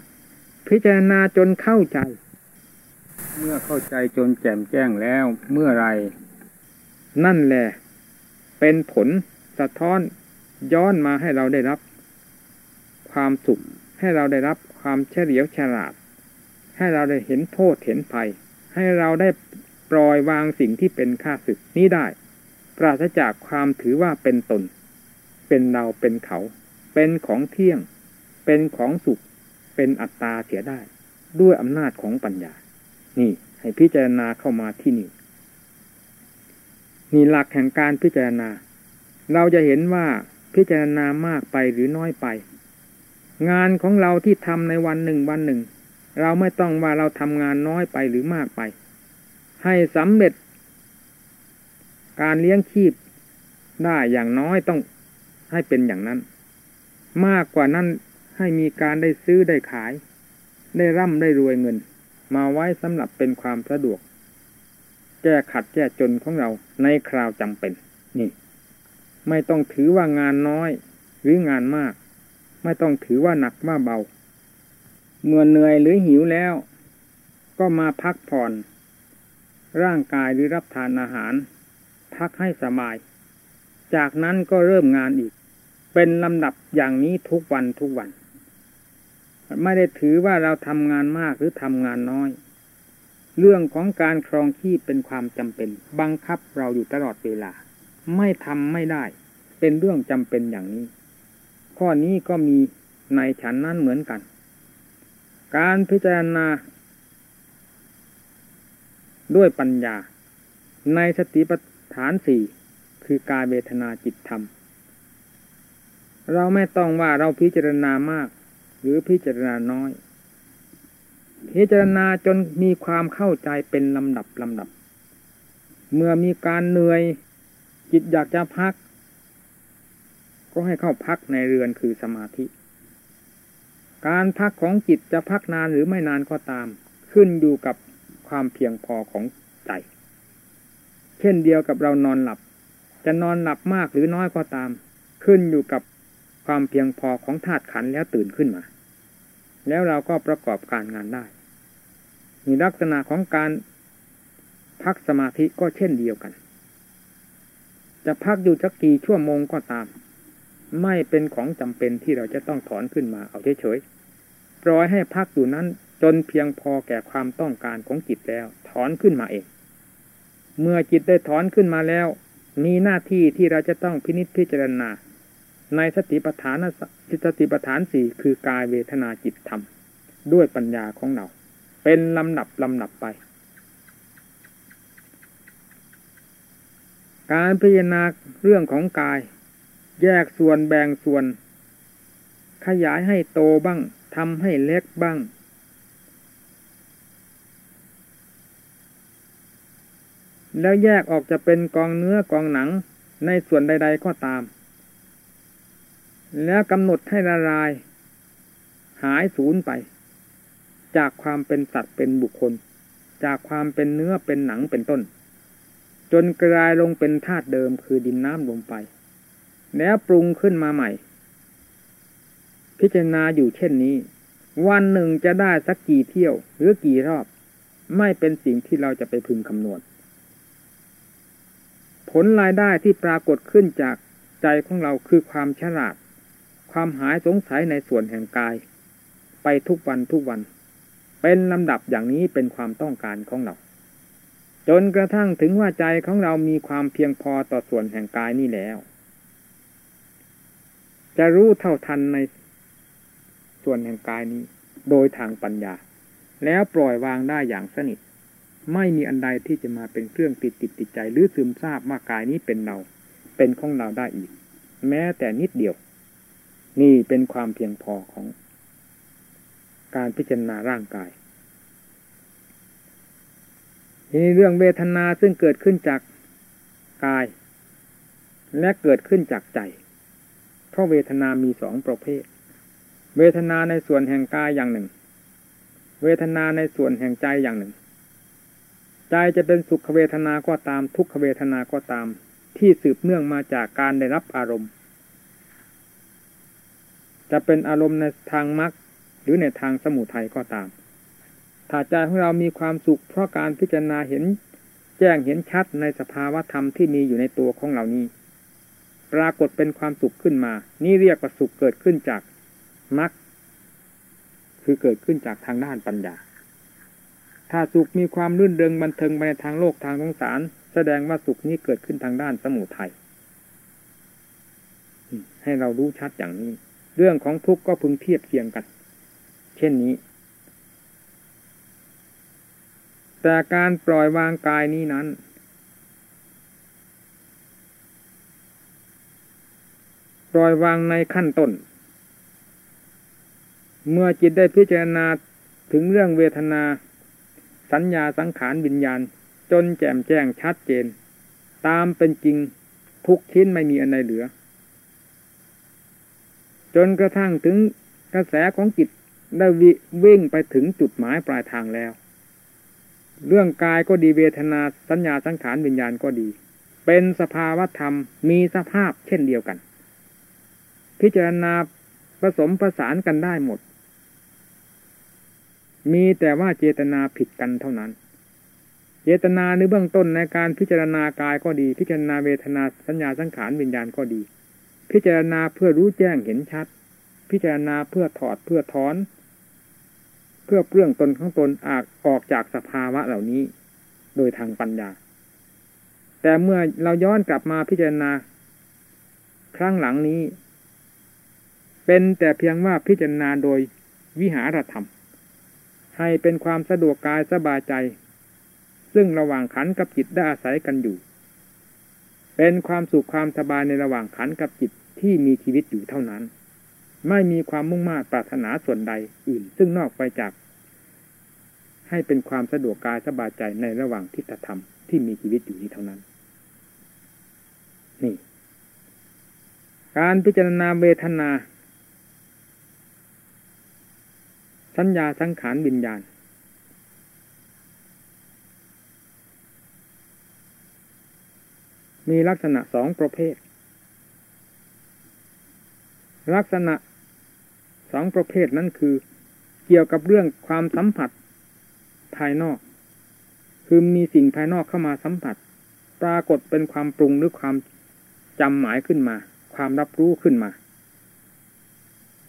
พิจารณาจนเข้าใจ เมื่อเข้าใจจนแจ่มแจ้งแล้วเมื่อไร นั่นแหละ เป็นผลสะท้อนย้อนมาให้เราได้รับ ความสุขให้เราได้รับความเฉลียวฉลาด ให้เราได้เห็นโทษเห็นภัย ให้เราได้ปล่อยวางสิ่งที่เป็นค่าศึกนี้ได้ ปราศจากความถือว่าเป็นตน เป็นเราเป็นเขา เป็นของเที่ยง เป็นของสุข เป็นอัตตาเสียได้ ด้วยอำนาจของปัญญา นี่ ให้พิจารณาเข้ามาที่นี่นี่หลักแห่งการพิจารณา เราจะเห็นว่าพิจารณามากไปหรือน้อยไป งานของเราที่ทำในวันหนึ่งวันหนึ่ง เราไม่ต้องว่าเราทำงานน้อยไปหรือมากไป ให้สำเร็จ การเลี้ยงชีพได้อย่างน้อยต้องให้เป็นอย่างนั้น มากกว่านั้นให้มีการได้ซื้อได้ขาย ได้ร่ำได้รวยเงิน มาไว้สำหรับเป็นความสะดวก แก้ขัดแก้จนของเราในคราวจำเป็น นี่ ไม่ต้องถือว่างานน้อย หรืองานมาก ไม่ต้องถือว่าหนักว่าเบา เมื่อเหนื่อยหรือหิวแล้ว ก็มาพักผ่อน ร่างกายหรือรับทานอาหาร พักให้สบาย จากนั้นก็เริ่มงานอีก เป็นลำดับอย่างนี้ทุกวันทุกวัน ไม่ได้ถือว่าเราทำงานมากหรือทำงานน้อย เรื่องของการครองที่เป็นความจำเป็น บังคับเราอยู่ตลอดเวลา ไม่ทำไม่ได้ เป็นเรื่องจำเป็นอย่างนี้ ข้อนี้ก็มีในฉันนั้นเหมือนกัน การพิจารณา ด้วยปัญญา ในสติปัฏฐานสี่คือกายเวทนาจิตธรรม เราไม่ต้องว่าเราพิจารณามาก หรือพิจารณาน้อย พิจารณาจนมีความเข้าใจเป็นลำดับลำดับ เมื่อมีการเหนื่อยจิตอยากจะพัก ก็ให้เข้าพักในเรือนคือสมาธิ การพักของจิตจะพักนานหรือไม่นานก็ตาม ขึ้นอยู่กับความเพียงพอของใจ เช่นเดียวกับเรานอนหลับ จะนอนหลับมากหรือน้อยก็ตาม ขึ้นอยู่กับ ความเพียงพอของธาตุขันแล้วตื่นขึ้นมา แล้วเราก็ประกอบการงานได้มีลักษณะของการพักสมาธิก็เช่นเดียวกัน จะพักอยู่สักกี่ชั่วโมงก็ตาม ไม่เป็นของจำเป็นที่เราจะต้องถอนขึ้นมาเอาเฉยๆปล่อยให้พักอยู่นั้นจนเพียงพอแก่ความต้องการของจิตแล้ว ถอนขึ้นมาเอง เมื่อจิตได้ถอนขึ้นมาแล้ว มีหน้าที่ที่เราจะต้องพินิจพิจารณา ในสติปัฏฐานสติปัฏฐานสี่คือกายเวทนาจิตธรรม ด้วยปัญญาของเรา เป็นลำดับลำดับไป การพิจารณาเรื่องของกาย แยกส่วนแบ่งส่วน ขยายให้โตบ้างทำให้เล็กบ้าง แล้วแยกออกจะเป็นกองเนื้อกองหนังในส่วนใด ๆ ก็ตาม แล้วกำหนดให้ละลาย หายสูญไป จากความเป็นสัตว์เป็นบุคคล จากความเป็นเนื้อเป็นหนังเป็นต้น จนกลายลงเป็นธาตุเดิมคือดินน้ำลงไปแล้วปรุงขึ้นมาใหม่ พิจารณาอยู่เช่นนี้ วันหนึ่งจะได้สักกี่เที่ยว หรือกี่รอบ ไม่เป็นสิ่งที่เราจะไปพึงคำนวณ ผลรายได้ที่ปรากฏขึ้นจากใจของเราคือความฉลาด ความหายสงสัยในส่วนแห่งกาย ไปทุกวันทุกวัน เป็นลำดับอย่างนี้เป็นความต้องการของเรา จนกระทั่งถึงว่าใจของเรามีความเพียงพอต่อส่วนแห่งกายนี่แล้ว จะรู้เท่าทันในส่วนแห่งกายนี้ โดยทางปัญญา แล้วปล่อยวางได้อย่างสนิทไม่มีอันใดที่จะมาเป็นเครื่องติดติดติดใจหรือซึมซาบว่ากายนี้เป็นเรา เป็นของเราได้อีก แม้แต่นิดเดียว นี่เป็นความเพียงพอของการพิจารณาร่างกายทีนี้เรื่องเวทนาซึ่งเกิดขึ้นจากกาย และเกิดขึ้นจากใจ เพราะเวทนามีสองประเภท เวทนาในส่วนแห่งกายอย่างหนึ่ง เวทนาในส่วนแห่งใจอย่างหนึ่ง ใจจะเป็นสุขเวทนาก็ตามทุกขเวทนาก็ตาม ที่สืบเนื่องมาจากการได้รับอารมณ์ จะเป็นอารมณ์ในทางมรรคหรือในทางสมุทัยก็ตาม ถ้าใจของเรามีความสุขเพราะการพิจารณาเห็นแจ้งเห็นชัดในสภาวะธรรมที่มีอยู่ในตัวของเรานี้ ปรากฏเป็นความสุขขึ้นมา นี่เรียกว่าสุขเกิดขึ้นจากมรรคคือเกิดขึ้นจากทางด้านปัญญา ถ้าสุขมีความรื่นเริงบันเทิงไปในทางโลกทางสงสาร แสดงว่าสุขนี้เกิดขึ้นทางด้านสมุทัยให้เรารู้ชัดอย่างนี้ เรื่องของทุกข์ก็พึงเทียบเทียงกัน เช่นนี้ แต่การปล่อยวางกายนี้นั้น ปล่อยวางในขั้นต้น เมื่อจิตได้พิจารณาถึงเรื่องเวทนา สัญญาสังขารวิญญาณ จนแจ่มแจ้งชัดเจน ตามเป็นจริงทุกชิ้นไม่มีอันใดเหลือ จนกระทั่งถึงกระแสของจิตได้วิ่งไปถึงจุดหมายปลายทางแล้ว เรื่องกายก็ดีเวทนาสัญญาสังขารวิญญาณก็ดี เป็นสภาวธรรมมีสภาพเช่นเดียวกัน พิจารณาผสมประสานกันได้หมด มีแต่ว่าเจตนาผิดกันเท่านั้น เจตนาในเบื้องต้นในการพิจารณากายก็ดี พิจารณาเวทนาสัญญาสังขารวิญญาณก็ดี พิจารณาเพื่อรู้แจ้งเห็นชัด พิจารณาเพื่อถอดเพื่อถอน เพื่อเปลื้องตนข้างตนอากออกจากสภาวะเหล่านี้ โดยทางปัญญา แต่เมื่อเราย้อนกลับมาพิจารณา ครั้งหลังนี้ เป็นแต่เพียงว่าพิจารณาโดยวิหารธรรม ให้เป็นความสะดวกกายสบายใจ ซึ่งระหว่างขันกับจิตได้อาศัยกันอยู่ เป็นความสุขความสบายในระหว่างขันกับจิตที่มีชีวิตอยู่เท่านั้น ไม่มีความมุ่งมา่ปรารถนาส่วนใดอื่น ซึ่งนอกไปจาก ให้เป็นความสะดวกกายสบายใจในระหว่างทิฏฐธรรมที่มีชีวิตอยู่นี้เท่านั้น นี่ การพิจารณาเวทนา สัญญาสังขารวิญญาณ มีลักษณะสองประเภท ลักษณะสองประเภทนั้นคือ เกี่ยวกับเรื่องความสัมผัสภายนอก คือมีสิ่งภายนอกเข้ามาสัมผัส ปรากฏเป็นความปรุงหรือความจำหมายขึ้นมา ความรับรู้ขึ้นมา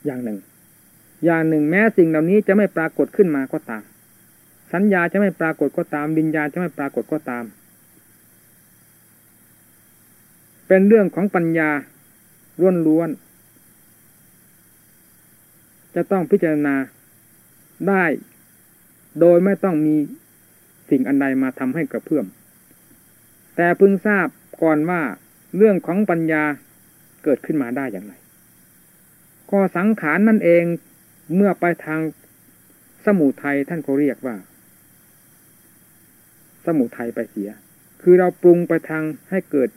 อย่างหนึ่ง อย่างหนึ่งแม้สิ่งเหล่านี้จะไม่ปรากฏขึ้นมาก็ตาม สัญญาจะไม่ปรากฏก็ตามวิญญาจะไม่ปรากฏก็ตาม เป็นเรื่องของปัญญาล้วนๆจะต้องพิจารณาได้ โดยไม่ต้องมีสิ่งอันใดมาทำให้กระเพื่อม แต่พึงทราบก่อนว่าเรื่องของปัญญาเกิดขึ้นมาได้อย่างไรก็สังขารนั่นเองเมื่อไปทางสมุทัยท่านก็เรียกว่า สมุทัยไปเสีย คือเราปรุงไปทางให้เกิด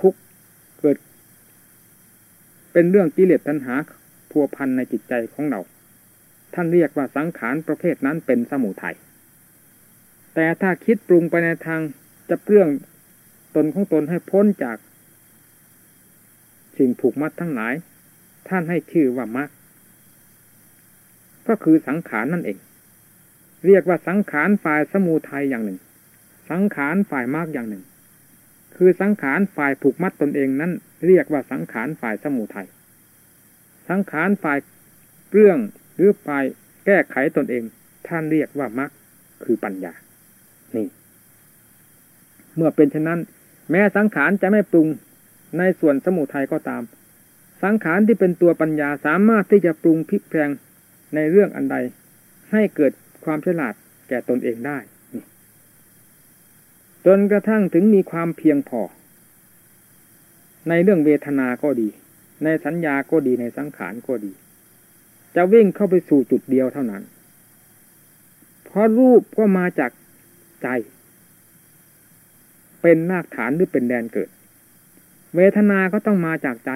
ทุกข์เกิด เป็นเรื่องกิเลสตัณหาพัวพันในจิตใจของเรา ท่านเรียกว่าสังขารประเภทนั้นเป็นสมุทัยแต่ถ้าคิดปรุงไปในทางจะเปรื่องตนของตนให้พ้นจาก สิ่งผูกมัดทั้งหลาย ท่านให้ชื่อว่ามรรคก็คือสังขารนั่นเอง เรียกว่าสังขารฝ่ายสมูทัยอย่างหนึ่ง สังขารฝ่ายมากอย่างหนึ่ง คือสังขารฝ่ายผูกมัดตนเองนั้น เรียกว่าสังขารฝ่ายสมูทัยสังขารฝ่ายเรื่องหรือฝ่ายแก้ไขตนเอง ท่านเรียกว่ามรรคคือปัญญา นี่ เมื่อเป็นเช่นนั้น แม้สังขารจะไม่ปรุงในส่วนสมุทัยก็ตาม สังขารที่เป็นตัวปัญญาสามารถที่จะปรุงพลิกแพลงในเรื่องอันใด ให้เกิดความฉลาดแก่ตนเองได้ จนกระทั่งถึงมีความเพียงพอ ในเรื่องเวทนาก็ดี ในสัญญาก็ดีในสังขารก็ดี จะวิ่งเข้าไปสู่จุดเดียวเท่านั้น เพราะรูปก็มาจากใจ เป็นรากฐานหรือเป็นแดนเกิด เวทนาก็ต้องมาจากใจ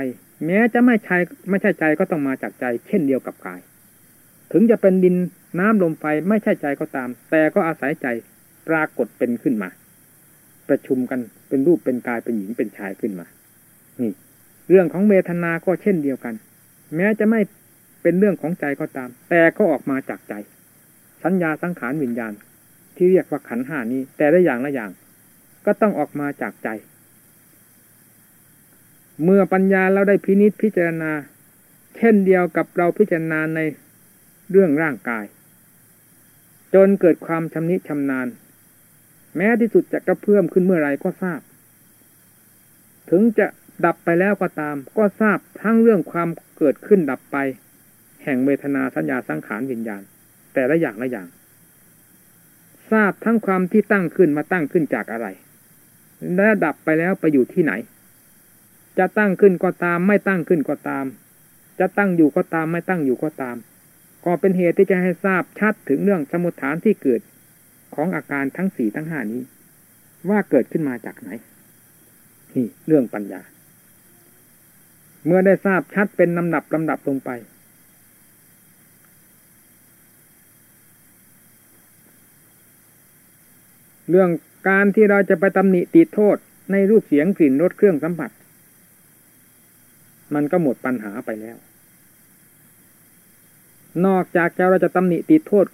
แม้จะไม่ใช่ไม่ใช่ใจก็ต้องมาจากใจ เช่นเดียวกับกาย ถึงจะเป็นดินน้ำลมไฟไม่ใช่ใจก็ตาม แต่ก็อาศัยใจปรากฏเป็นขึ้นมา ประชุมกันเป็นรูปเป็นกายเป็นหญิงเป็นชายขึ้นมา นี่ เรื่องของเวทนาก็เช่นเดียวกัน แม้จะไม่เป็นเรื่องของใจก็ตาม แต่ก็ออกมาจากใจ สัญญาสังขารวิญญาณ ที่เรียกว่าขันห้านี้ แต่ละอย่างละอย่าง ก็ต้องออกมาจากใจ เมื่อปัญญาเราได้พินิษพิจารณา เช่นเดียวกับเราพิจารณาในเรื่องร่างกาย จนเกิดความชำนิชำนาญ แม้ที่สุดจะกระเพื่อมขึ้นเมื่อไรก็ทราบ ถึงจะดับไปแล้วก็ตาม ก็ทราบทั้งเรื่องความเกิดขึ้นดับไป แห่งเวทนาสัญญาสังขารวิญญาณ แต่ละอย่างละอย่าง ทราบทั้งความที่ตั้งขึ้นมาตั้งขึ้นจากอะไร และดับไปแล้วไปอยู่ที่ไหน จะตั้งขึ้นก็ตาม ไม่ตั้งขึ้นก็ตาม จะตั้งอยู่ก็ตามไม่ตั้งอยู่ก็ตาม ก็เป็นเหตุที่จะให้ทราบชัดถึงเรื่องสมุทฐานที่เกิด ของอาการทั้งสี่ทั้งห้านี้ ว่าเกิดขึ้นมาจากไหนนี่เรื่องปัญญา เมื่อได้ทราบชัดเป็นลำดับลำดับลงไป เรื่องการที่เราจะไปตำหนิติโทษในรูปเสียงกลิ่นรสเครื่องสัมผัส มันก็หมดปัญหาไปแล้ว นอกจากจะเราจะตำหนิติดโทษ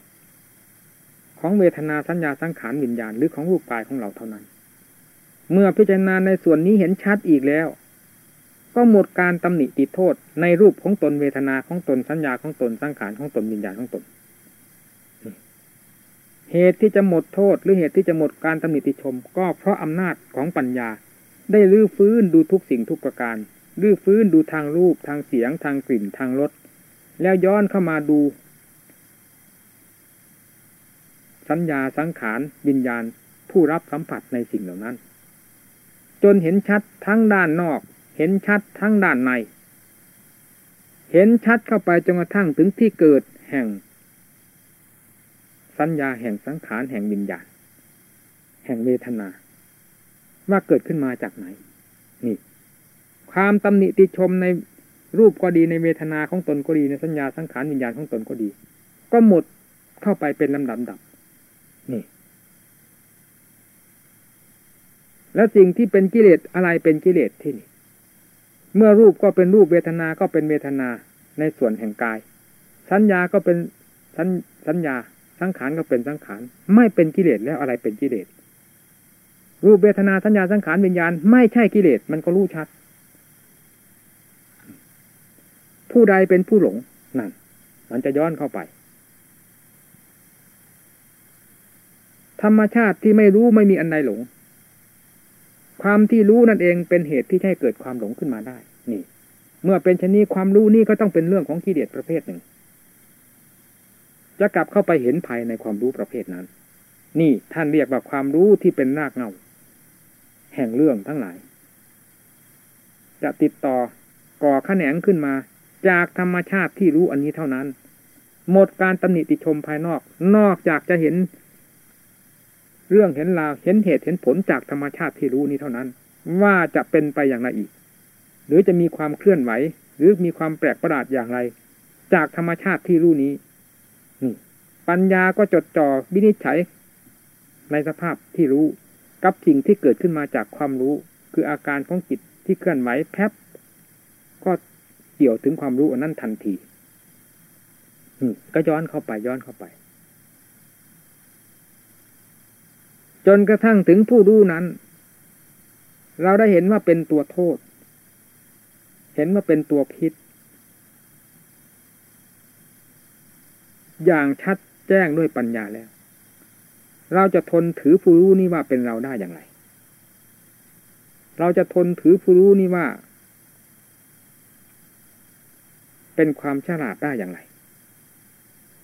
ของเวทนาสัญญาสังขารวิญญาณหรือของรูปกายของเราเท่านั้น เมื่อพิจารณาในส่วนนี้เห็นชัดอีกแล้ว ก็หมดการตำหนิติโทษในรูปของตนเวทนาของตนสัญญาของตนสังขารของตนวิญญาณของตน เหตุที่จะหมดโทษ หรือเหตุที่จะหมดการตำหนิติชม ก็เพราะอำนาจของปัญญา ได้ลื้อฟื้นดูทุกสิ่งทุกประการลื้อฟื้นดูทางรูปทางเสียงทางกลิ่นทางรสแล้วย้อนเข้ามาดู สัญญาสังขารวิญญาณผู้รับสัมผัสในสิ่งเหล่านั้น จนเห็นชัดทั้งด้านนอก เห็นชัดทั้งด้านใน เห็นชัดเข้าไปจนกระทั่งถึงที่เกิดแห่ง สัญญาแห่งสังขารแห่งวิญญาณ แห่งเวทนา ว่าเกิดขึ้นมาจากไหน นี่ ความตำหนิติชมในรูปก็ดีในเวทนาของตนก็ดีในสัญญาสังขารวิญญาณของตนก็ดี ก็หมดเข้าไปเป็นลำดับดับ นี่ แล้วสิ่งที่เป็นกิเลสอะไรเป็นกิเลสที่นี่ เมื่อรูปก็เป็นรูปเวทนาก็เป็นเวทนาในส่วนแห่งกาย สัญญาก็เป็นสัญสัญญา สังขารก็เป็นสังขาร ไม่เป็นกิเลสแล้วอะไรเป็นกิเลส รูปเวทนาสัญญาสังขารวิญญาณไม่ใช่กิเลสมันก็รู้ชัด ผู้ใดเป็นผู้หลงนั่นมันจะย้อนเข้าไป ธรรมชาติที่ไม่รู้ไม่มีอันใดหลง ความที่รู้นั่นเองเป็นเหตุที่ให้เกิดความหลงขึ้นมาได้ นี่ เมื่อเป็นชนี้ความรู้นี่ก็ต้องเป็นเรื่องของกิเลสประเภทหนึ่ง จะกลับเข้าไปเห็นภายในความรู้ประเภทนั้น นี่ท่านเรียกว่าความรู้ที่เป็นรากเงาแห่งเรื่องทั้งหลาย จะติดต่อก่อขแขนงขึ้นมา จากธรรมชาติที่รู้อันนี้เท่านั้น หมดการตำหนิติชมภายนอก นอกจากจะเห็น เรื่องเห็นราวเห็นเหตุเห็นผลจากธรรมชาติที่รู้นี้เท่านั้น ว่าจะเป็นไปอย่างไรอีก หรือจะมีความเคลื่อนไหว หรือมีความแปลกประหลาดอย่างไร จากธรรมชาติที่รู้นี้นี่ปัญญาก็จดจ่อวินิจฉัย ในสภาพที่รู้กับสิ่งที่เกิดขึ้นมาจากความรู้ คืออาการของจิตที่เคลื่อนไหวแพบก็เกี่ยวถึงความรู้อันนั้นทันทีก็ย้อนเข้าไปย้อนเข้าไป จนกระทั่งถึงผู้รู้นั้น เราได้เห็นว่าเป็นตัวโทษ เห็นว่าเป็นตัวพิษ อย่างชัดแจ้งด้วยปัญญาแล้ว เราจะทนถือผู้รู้นี่ว่าเป็นเราได้อย่างไร เราจะทนถือผู้รู้นี่ว่า เป็นความฉลาดได้อย่างไร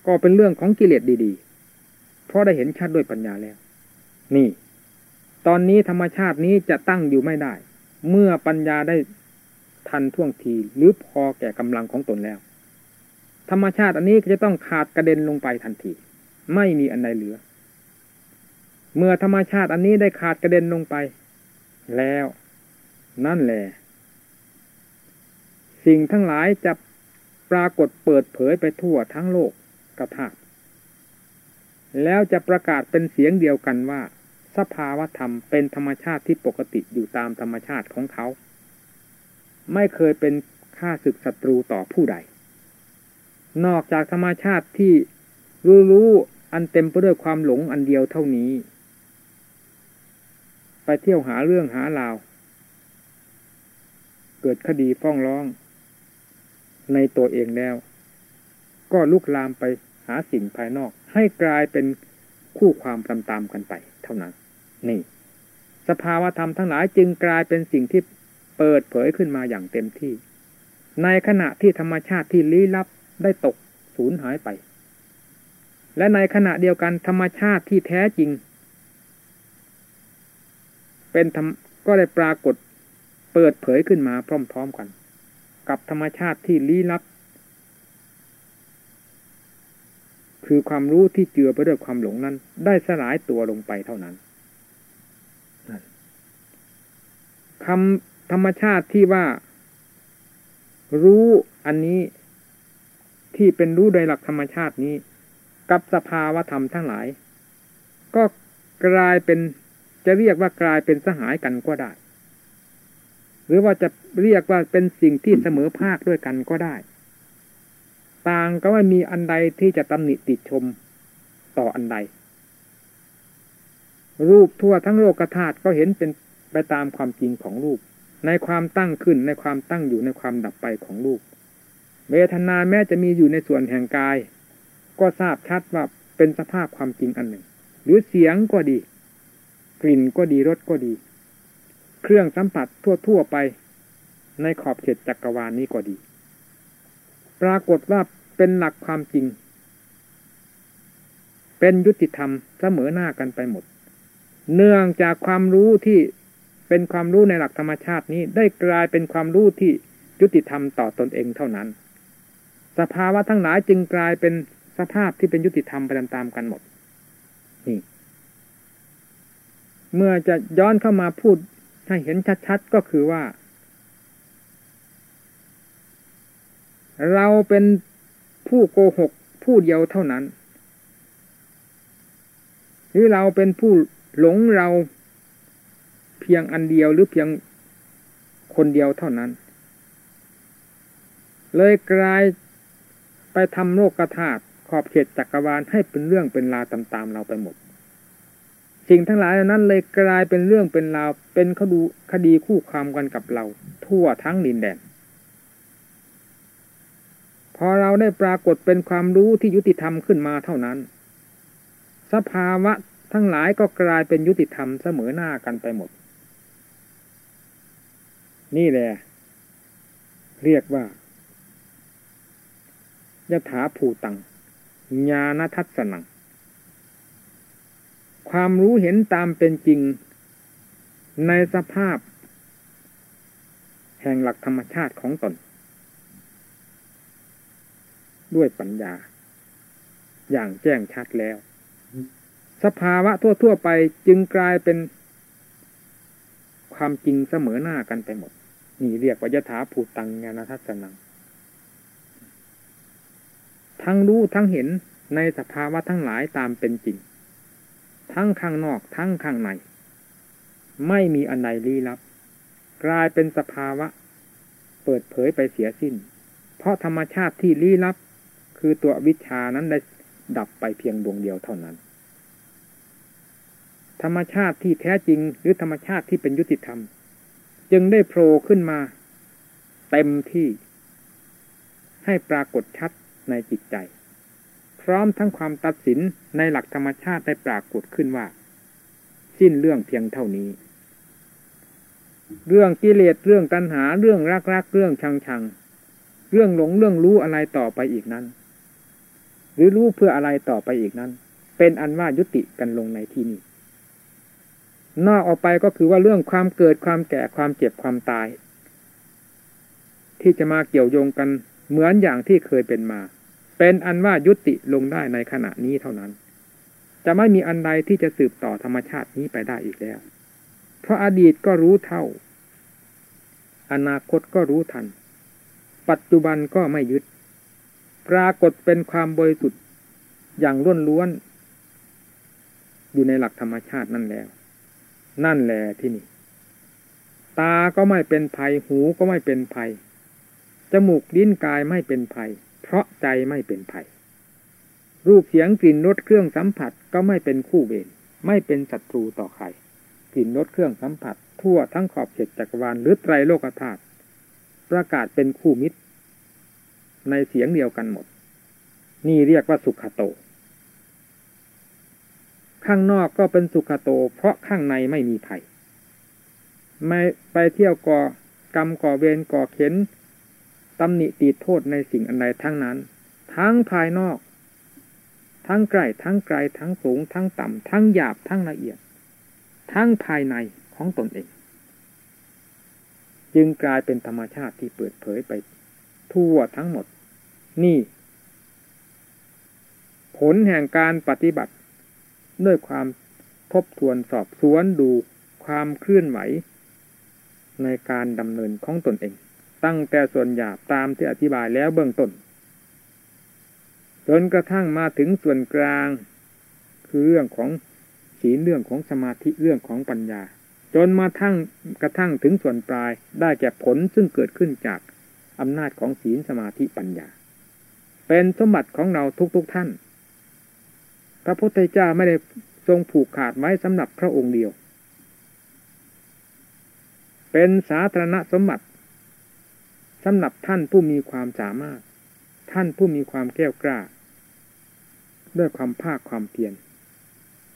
ก็เป็นเรื่องของกิเลสดีๆ เพราะได้เห็นชัดด้วยปัญญาแล้ว นี่ ตอนนี้ธรรมชาตินี้จะตั้งอยู่ไม่ได้ เมื่อปัญญาได้ทันท่วงทีหรือพอแก่กำลังของตนแล้ว ธรรมชาติอันนี้จะต้องขาดกระเด็นลงไปทันที ไม่มีอันใดเหลือ เมื่อธรรมชาติอันนี้ได้ขาดกระเด็นลงไป แล้ว นั่นแหละสิ่งทั้งหลายจะปรากฏเปิดเผยไปทั่วทั้งโลกกระทาแล้วจะประกาศเป็นเสียงเดียวกันว่า สภาวธรรมเป็นธรรมชาติที่ปกติอยู่ตามธรรมชาติของเขา ไม่เคยเป็นค่าศึกศัตรูต่อผู้ใด นอกจากธรรมชาติที่รู้รู้อันเต็มไปด้วยความหลงอันเดียวเท่านี้ ไปเที่ยวหาเรื่องหาราว เกิดคดีฟ้องร้อง ในตัวเองแล้ว ก็ลุกลามไปหาสิ่งภายนอก ให้กลายเป็นคู่ความตามๆกันไป ท่านั้น นี่ สภาวธรรมทั้งหลายจึงกลายเป็นสิ่งที่เปิดเผยขึ้นมาอย่างเต็มที่ ในขณะที่ธรรมชาติที่ลี้ลับได้ตกสูญหายไป และในขณะเดียวกันธรรมชาติที่แท้จริง เป็นธรรมก็ได้ปรากฏเปิดเผยขึ้นมาพร้อม ๆกัน กับธรรมชาติที่ลี้ลับ คือความรู้ที่เจือไปด้วยความหลงนั้น ได้สลายตัวลงไปเท่านั้นคำธรรมชาติที่ว่า รู้อันนี้ที่เป็นรู้โดยหลักธรรมชาตินี้ กับสภาวธรรมทั้งหลาย ก็กลายเป็นจะเรียกว่ากลายเป็นสหายกันก็ได้ หรือว่าจะเรียกว่าเป็นสิ่งที่เสมอภาคด้วยกันก็ได้ ต่างก็ไม่มีอันใดที่จะตำหนิติชมต่ออันใด รูปทั่วทั้งโลกธาตุก็เห็นเป็นไปตามความจริงของรูป ในความตั้งขึ้นในความตั้งอยู่ในความดับไปของรูป เวทนาแม้จะมีอยู่ในส่วนแห่งกาย ก็ทราบชัดว่าเป็นสภาพความจริงอันหนึ่ง หรือเสียงก็ดี กลิ่นก็ดีรสก็ดี เครื่องสัมผัสทั่ว ๆ ไป ในขอบเขตจักรวาลนี้ก็ดี ปรากฏว่า เป็นหลักความจริง เป็นยุติธรรมเสมอหน้ากันไปหมด เนื่องจากความรู้ที่เป็นความรู้ในหลักธรรมชาตินี้ได้กลายเป็นความรู้ที่ยุติธรรมต่อตอนเองเท่านั้น สภาวะทั้งหลายจึงกลายเป็นสภาพที่เป็นยุติธรรมไปตามๆกันหมดนี่เมื่อจะย้อนเข้ามาพูดให้เห็นชัดๆก็คือว่า เราเป็น ผู้โกหกผู้เดียวเท่านั้น หรือเราเป็นผู้หลงเราเพียงอันเดียวหรือเพียงคนเดียวเท่านั้น เลยกลายไปทำโลกธาตุขอบเขตจักรวาลให้เป็นเรื่องเป็นราวตามๆเราไปหมด สิ่งทั้งหลายนั้นเลยกลายเป็นเรื่องเป็นราวเป็นคดีคดีคู่ความกันกับเรา ทั่วทั้งดินแดน พอเราได้ปรากฏเป็นความรู้ที่ยุติธรรมขึ้นมาเท่านั้น สภาวะทั้งหลายก็กลายเป็นยุติธรรมเสมอหน้ากันไปหมด นี่แหละ เรียกว่ายถาภูตังญาณทัศนัง ความรู้เห็นตามเป็นจริง ในสภาพ แห่งหลักธรรมชาติของตน ด้วยปัญญา อย่างแจ้งชัดแล้ว สภาวะทั่ว ๆ ไปจึงกลายเป็น ความจริงเสมอหน้ากันไปหมด นี่เรียกว่ายถาภูตังญาณทัศนัง ทั้งรู้ทั้งเห็นในสภาวะทั้งหลายตามเป็นจริง ทั้งข้างนอกทั้งข้างใน ไม่มีอันใดลี้ลับ กลายเป็นสภาวะ เปิดเผยไปเสียสิ้น เพราะธรรมชาติที่ลี้ลับ คือตัววิชานั้นได้ดับไปเพียงดวงเดียวเท่านั้น ธรรมชาติที่แท้จริงหรือธรรมชาติที่เป็นยุติธรรม จึงได้โผล่ขึ้นมา เต็มที่ให้ปรากฏชัดในจิตใจ พร้อมทั้งความตัดสินในหลักธรรมชาติได้ปรากฏขึ้นว่า สิ้นเรื่องเพียงเท่านี้ เรื่องกิเลสเรื่องตัณหาเรื่องรักรักเรื่องชังชังเรื่องหลงเรื่องรู้อะไรต่อไปอีกนั้น หรือรู้เพื่ออะไรต่อไปอีกนั้น เป็นอันว่ายุติกันลงในที่นี้นอกออกไปก็คือว่าเรื่องความเกิดความแก่ความเจ็บความตาย ที่จะมาเกี่ยวโยงกันเหมือนอย่างที่เคยเป็นมา เป็นอันว่ายุติลงได้ในขณะนี้เท่านั้น จะไม่มีอันใดที่จะสืบต่อธรรมชาตินี้ไปได้อีกแล้ว เพราะอดีตก็รู้เท่า อนาคตก็รู้ทัน ปัจจุบันก็ไม่ยึด ปรากฏเป็นความบริสุทธิ์อย่างล้วนล้วน อยู่ในหลักธรรมชาตินั่นแล้ว นั่นแหละที่นี่ ตาก็ไม่เป็นภัย หูก็ไม่เป็นภัย จมูกลิ้นกายไม่เป็นภัย เพราะใจไม่เป็นภัย รูปเสียงกลิ่นรสเครื่องสัมผัสก็ไม่เป็นคู่เวรไม่เป็นศัตรูต่อใครกลิ่นรสเครื่องสัมผัส ทั่วทั้งขอบเขตจักรวาลหรือไตรโลกธาตุประกาศเป็นคู่มิตร ในเสียงเดียวกันหมด นี่เรียกว่าสุขโต ข้างนอกก็เป็นสุขโต เพราะข้างในไม่มีภัยไม่ไปเที่ยวก่อกรรมก่อเวรก่อเข็นตำหนิตีโทษในสิ่งอันใดทั้งนั้น ทั้งภายนอก ทั้งใกล้ทั้งไกลทั้งสูง ทั้งต่ำทั้งหยาบทั้งละเอียด ทั้งภายในของตนเอง จึงกลายเป็นธรรมชาติที่เปิดเผยไปทั่วทั้งหมด นี่ ผลแห่งการปฏิบัติ ด้วยความทบทวนสอบสวนดูความเคลื่อนไหว ในการดำเนินของตนเอง ตั้งแต่ส่วนหยาบตามที่อธิบายแล้วเบื้องต้นจนกระทั่งมาถึงส่วนกลาง คือเรื่องของศีลเรื่องของสมาธิเรื่องของปัญญา จนมาทั้งกระทั่งถึงส่วนปลายได้แก่ผลซึ่งเกิดขึ้นจากอำนาจของศีลสมาธิปัญญา เป็นสมบัติของเราทุกๆทท่าน พระพุทธเจ้าไม่ได้ทรงผูกขาดไว้สำหรับพระองค์เดียว เป็นสาธารณสมบัติสำหรับท่านผู้มีความสามารถ ท่านผู้มีความแก้วกล้า ด้วยความภาคความเพียร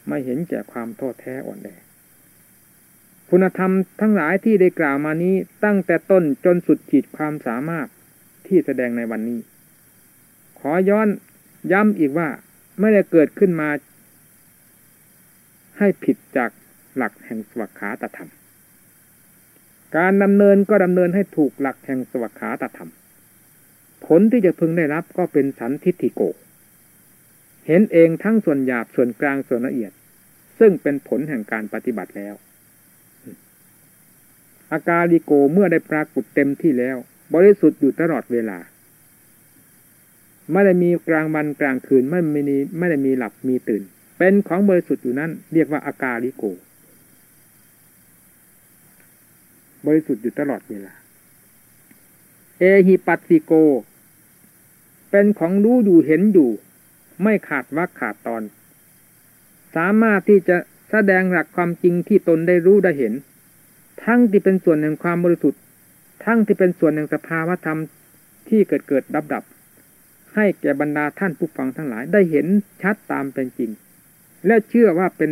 ไม่เห็นแก่ความท้อแท้อ่อนแอคุณธรรมทั้งหลายที่ได้กล่าวมานี้ตั้งแต่ต้นจนสุดขีดความสามารถที่แสดงในวันนี้ ขอย้อนย้ำอีกว่าไม่ได้เกิดขึ้นมา ให้ผิดจากหลักแห่งสวัสขาตธรรม การดำเนินก็ดำเนินให้ถูกหลักแห่งสวัสขาตธรรม ผลที่จะพึงได้รับก็เป็นสันทิฏฐิโก เห็นเองทั้งส่วนหยาบส่วนกลางส่วนละเอียด ซึ่งเป็นผลแห่งการปฏิบัติแล้วอาการลิโกเมื่อได้ปรากฏเต็มที่แล้ว บริสุทธิ์อยู่ตลอดเวลา ไม่ได้มีกลางวันกลางคืนไม่มีไม่ได้มีหลับมีตื่น เป็นของบริสุทธิ์อยู่นั้น เรียกว่าอากาลิโก บริสุทธิ์อยู่ตลอดเวลา เอหิปัสสิโก เป็นของรู้อยู่เห็นอยู่ ไม่ขาดวักขาดตอน สามารถที่จะแสดงหลักความจริงที่ตนได้รู้ได้เห็น ทั้งที่เป็นส่วนแห่งความบริสุทธิ์ ทั้งที่เป็นส่วนแห่งสภาวธรรมที่เกิดเกิดดับดับ ให้แก่บรรดาท่านผู้ฟังทั้งหลาย ได้เห็นชัดตามเป็นจริง และเชื่อว่าเป็น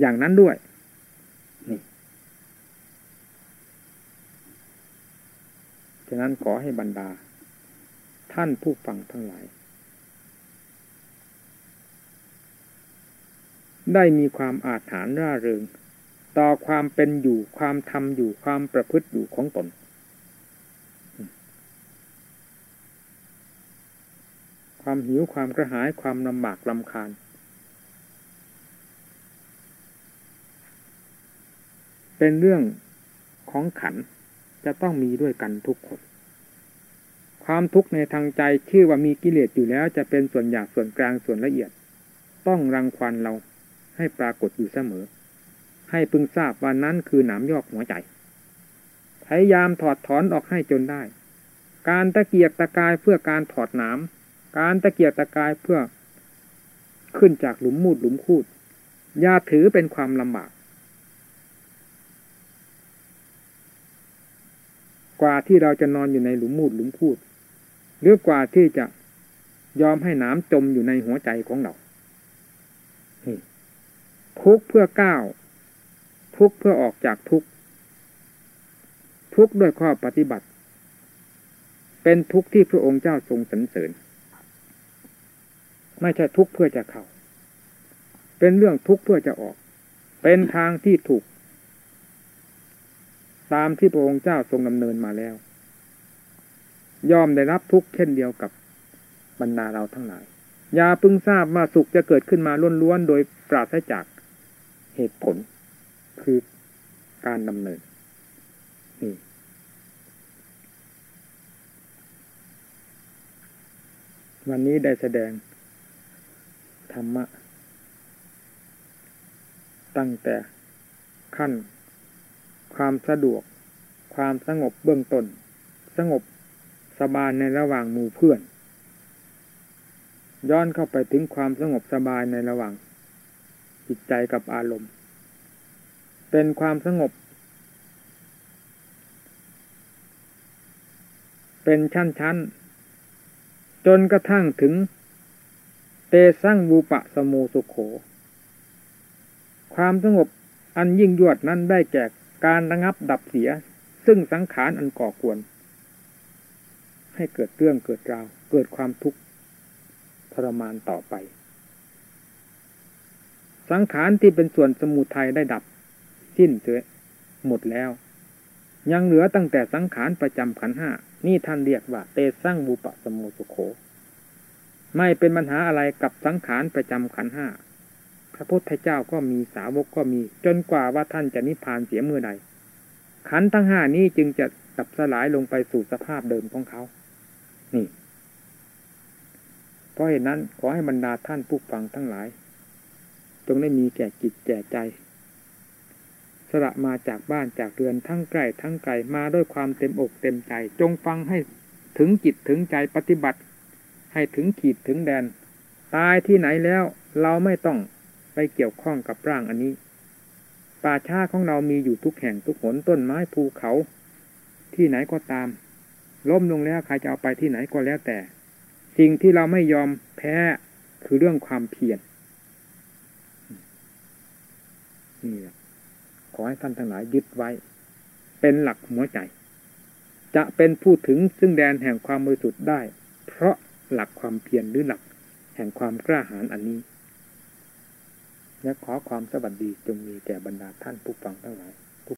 อย่างนั้นด้วยนั้นขอให้บรรดา ท่านผู้ฟังทั้งหลาย ได้มีความอาถรรพ์ร่าเริง ต่อความเป็นอยู่ความทำอยู่ความประพฤติอยู่ของตน ความหิวความกระหายความลำบากลำคาญ เป็นเรื่องของขันจะต้องมีด้วยกันทุกคน ความทุกข์ในทางใจชื่อว่ามีกิเลสอยู่แล้วจะเป็นส่วนหยาบส่วนกลางส่วนละเอียด ต้องรังควานเราให้ปรากฏอยู่เสมอ ให้พึงทราบว่านั้นคือหนามยอกหัวใจ พยายามถอดถอนออกให้จนได้ การตะเกียกตะกายเพื่อการถอดหนาม การตะเกียกตะกายเพื่อขึ้นจากหลุมมูดหลุมคูดอย่าถือเป็นความลำบาก กว่าที่เราจะนอนอยู่ในหลุมมูดหลุมพูดหรือกว่าที่จะยอมให้น้ำจมอยู่ในหัวใจของเราทุกเพื่อก้าวทุกเพื่อออกจากทุกทุกด้วยข้อปฏิบัติ เป็นทุกที่พระองค์เจ้าทรงสรรเสริญ ไม่ใช่ทุกเพื่อจะเข้า เป็นเรื่องทุกเพื่อจะออก เป็นทางที่ถูก ตามที่พระองค์เจ้าทรงดำเนินมาแล้วยอมได้รับทุกข์เช่นเดียวกับบรรดาเราทั้งหลาย อย่าพึงทราบว่าสุขจะเกิดขึ้นมาล้วนๆโดยปราศจากเหตุผล คือการดำเนินนี่วันนี้ได้แสดง ธรรมะ ตั้งแต่ขั้น ความสะดวก ความสงบเบื้องต้นสงบสบายในระหว่างหมู่เพื่อน ย้อนเข้าไปถึงความสงบสบายในระหว่าง จิตใจกับอารมณ์ เป็นความสงบ เป็นชั้นๆ จนกระทั่งถึง เตสั่งบูปะสมูสุขโข ความสงบอันยิ่งยวดนั้นได้แจกการระงับดับเสีย ซึ่งสังขารอันก่อควรให้เกิดเรื่องเกิดราว เกิดความทุกข์ทรมานต่อไป สังขารที่เป็นส่วนสมุทัยได้ดับ สิ้นเสียหมดแล้ว ยังเหลือตั้งแต่สังขารประจำขันห้านี่ท่านเรียกว่า เตสร้างบุปะสมุสุโข ไม่เป็นปัญหาอะไรกับสังขารประจำขันห้าพระพุทธเจ้าก็มีสาวกก็มี จนกว่าว่าท่านจะนิพพานเสียเมื่อใดขันทั้งห้านี้จึงจะดับสลายลงไปสู่สภาพเดิมของเขา นี่ เพราะเหตุนั้นขอให้บรรดาท่านผู้ฟังทั้งหลาย จงได้มีแก่จิตแก่ใจ สละมาจากบ้านจากเรือนทั้งใกล้ทั้งไกลมาด้วยความเต็มอกเต็มใจ จงฟังให้ถึงจิตถึงใจปฏิบัติ ให้ถึงขีดถึงแดน ตายที่ไหนแล้ว เราไม่ต้องไปเกี่ยวข้องกับร่างอันนี้ ป่าชาของเรามีอยู่ทุกแห่งทุกหนต้นไม้ภูเขา ที่ไหนก็ตาม ล้มลงแล้วใครจะเอาไปที่ไหนก็แล้วแต่ สิ่งที่เราไม่ยอมแพ้คือเรื่องความเพียรนี่แหละขอให้ท่านทั้งหลายยึดไว้ เป็นหลักหัวใจ จะเป็นผู้ถึงซึ่งแดนแห่งความบริสุทธิ์ได้ เพราะ หลักความเพียรหรือหลักแห่งความกล้าหาญอันนี้ และขอความสวัสดีจงมีแก่บรรดาท่านผู้ฟังทั้งหลาย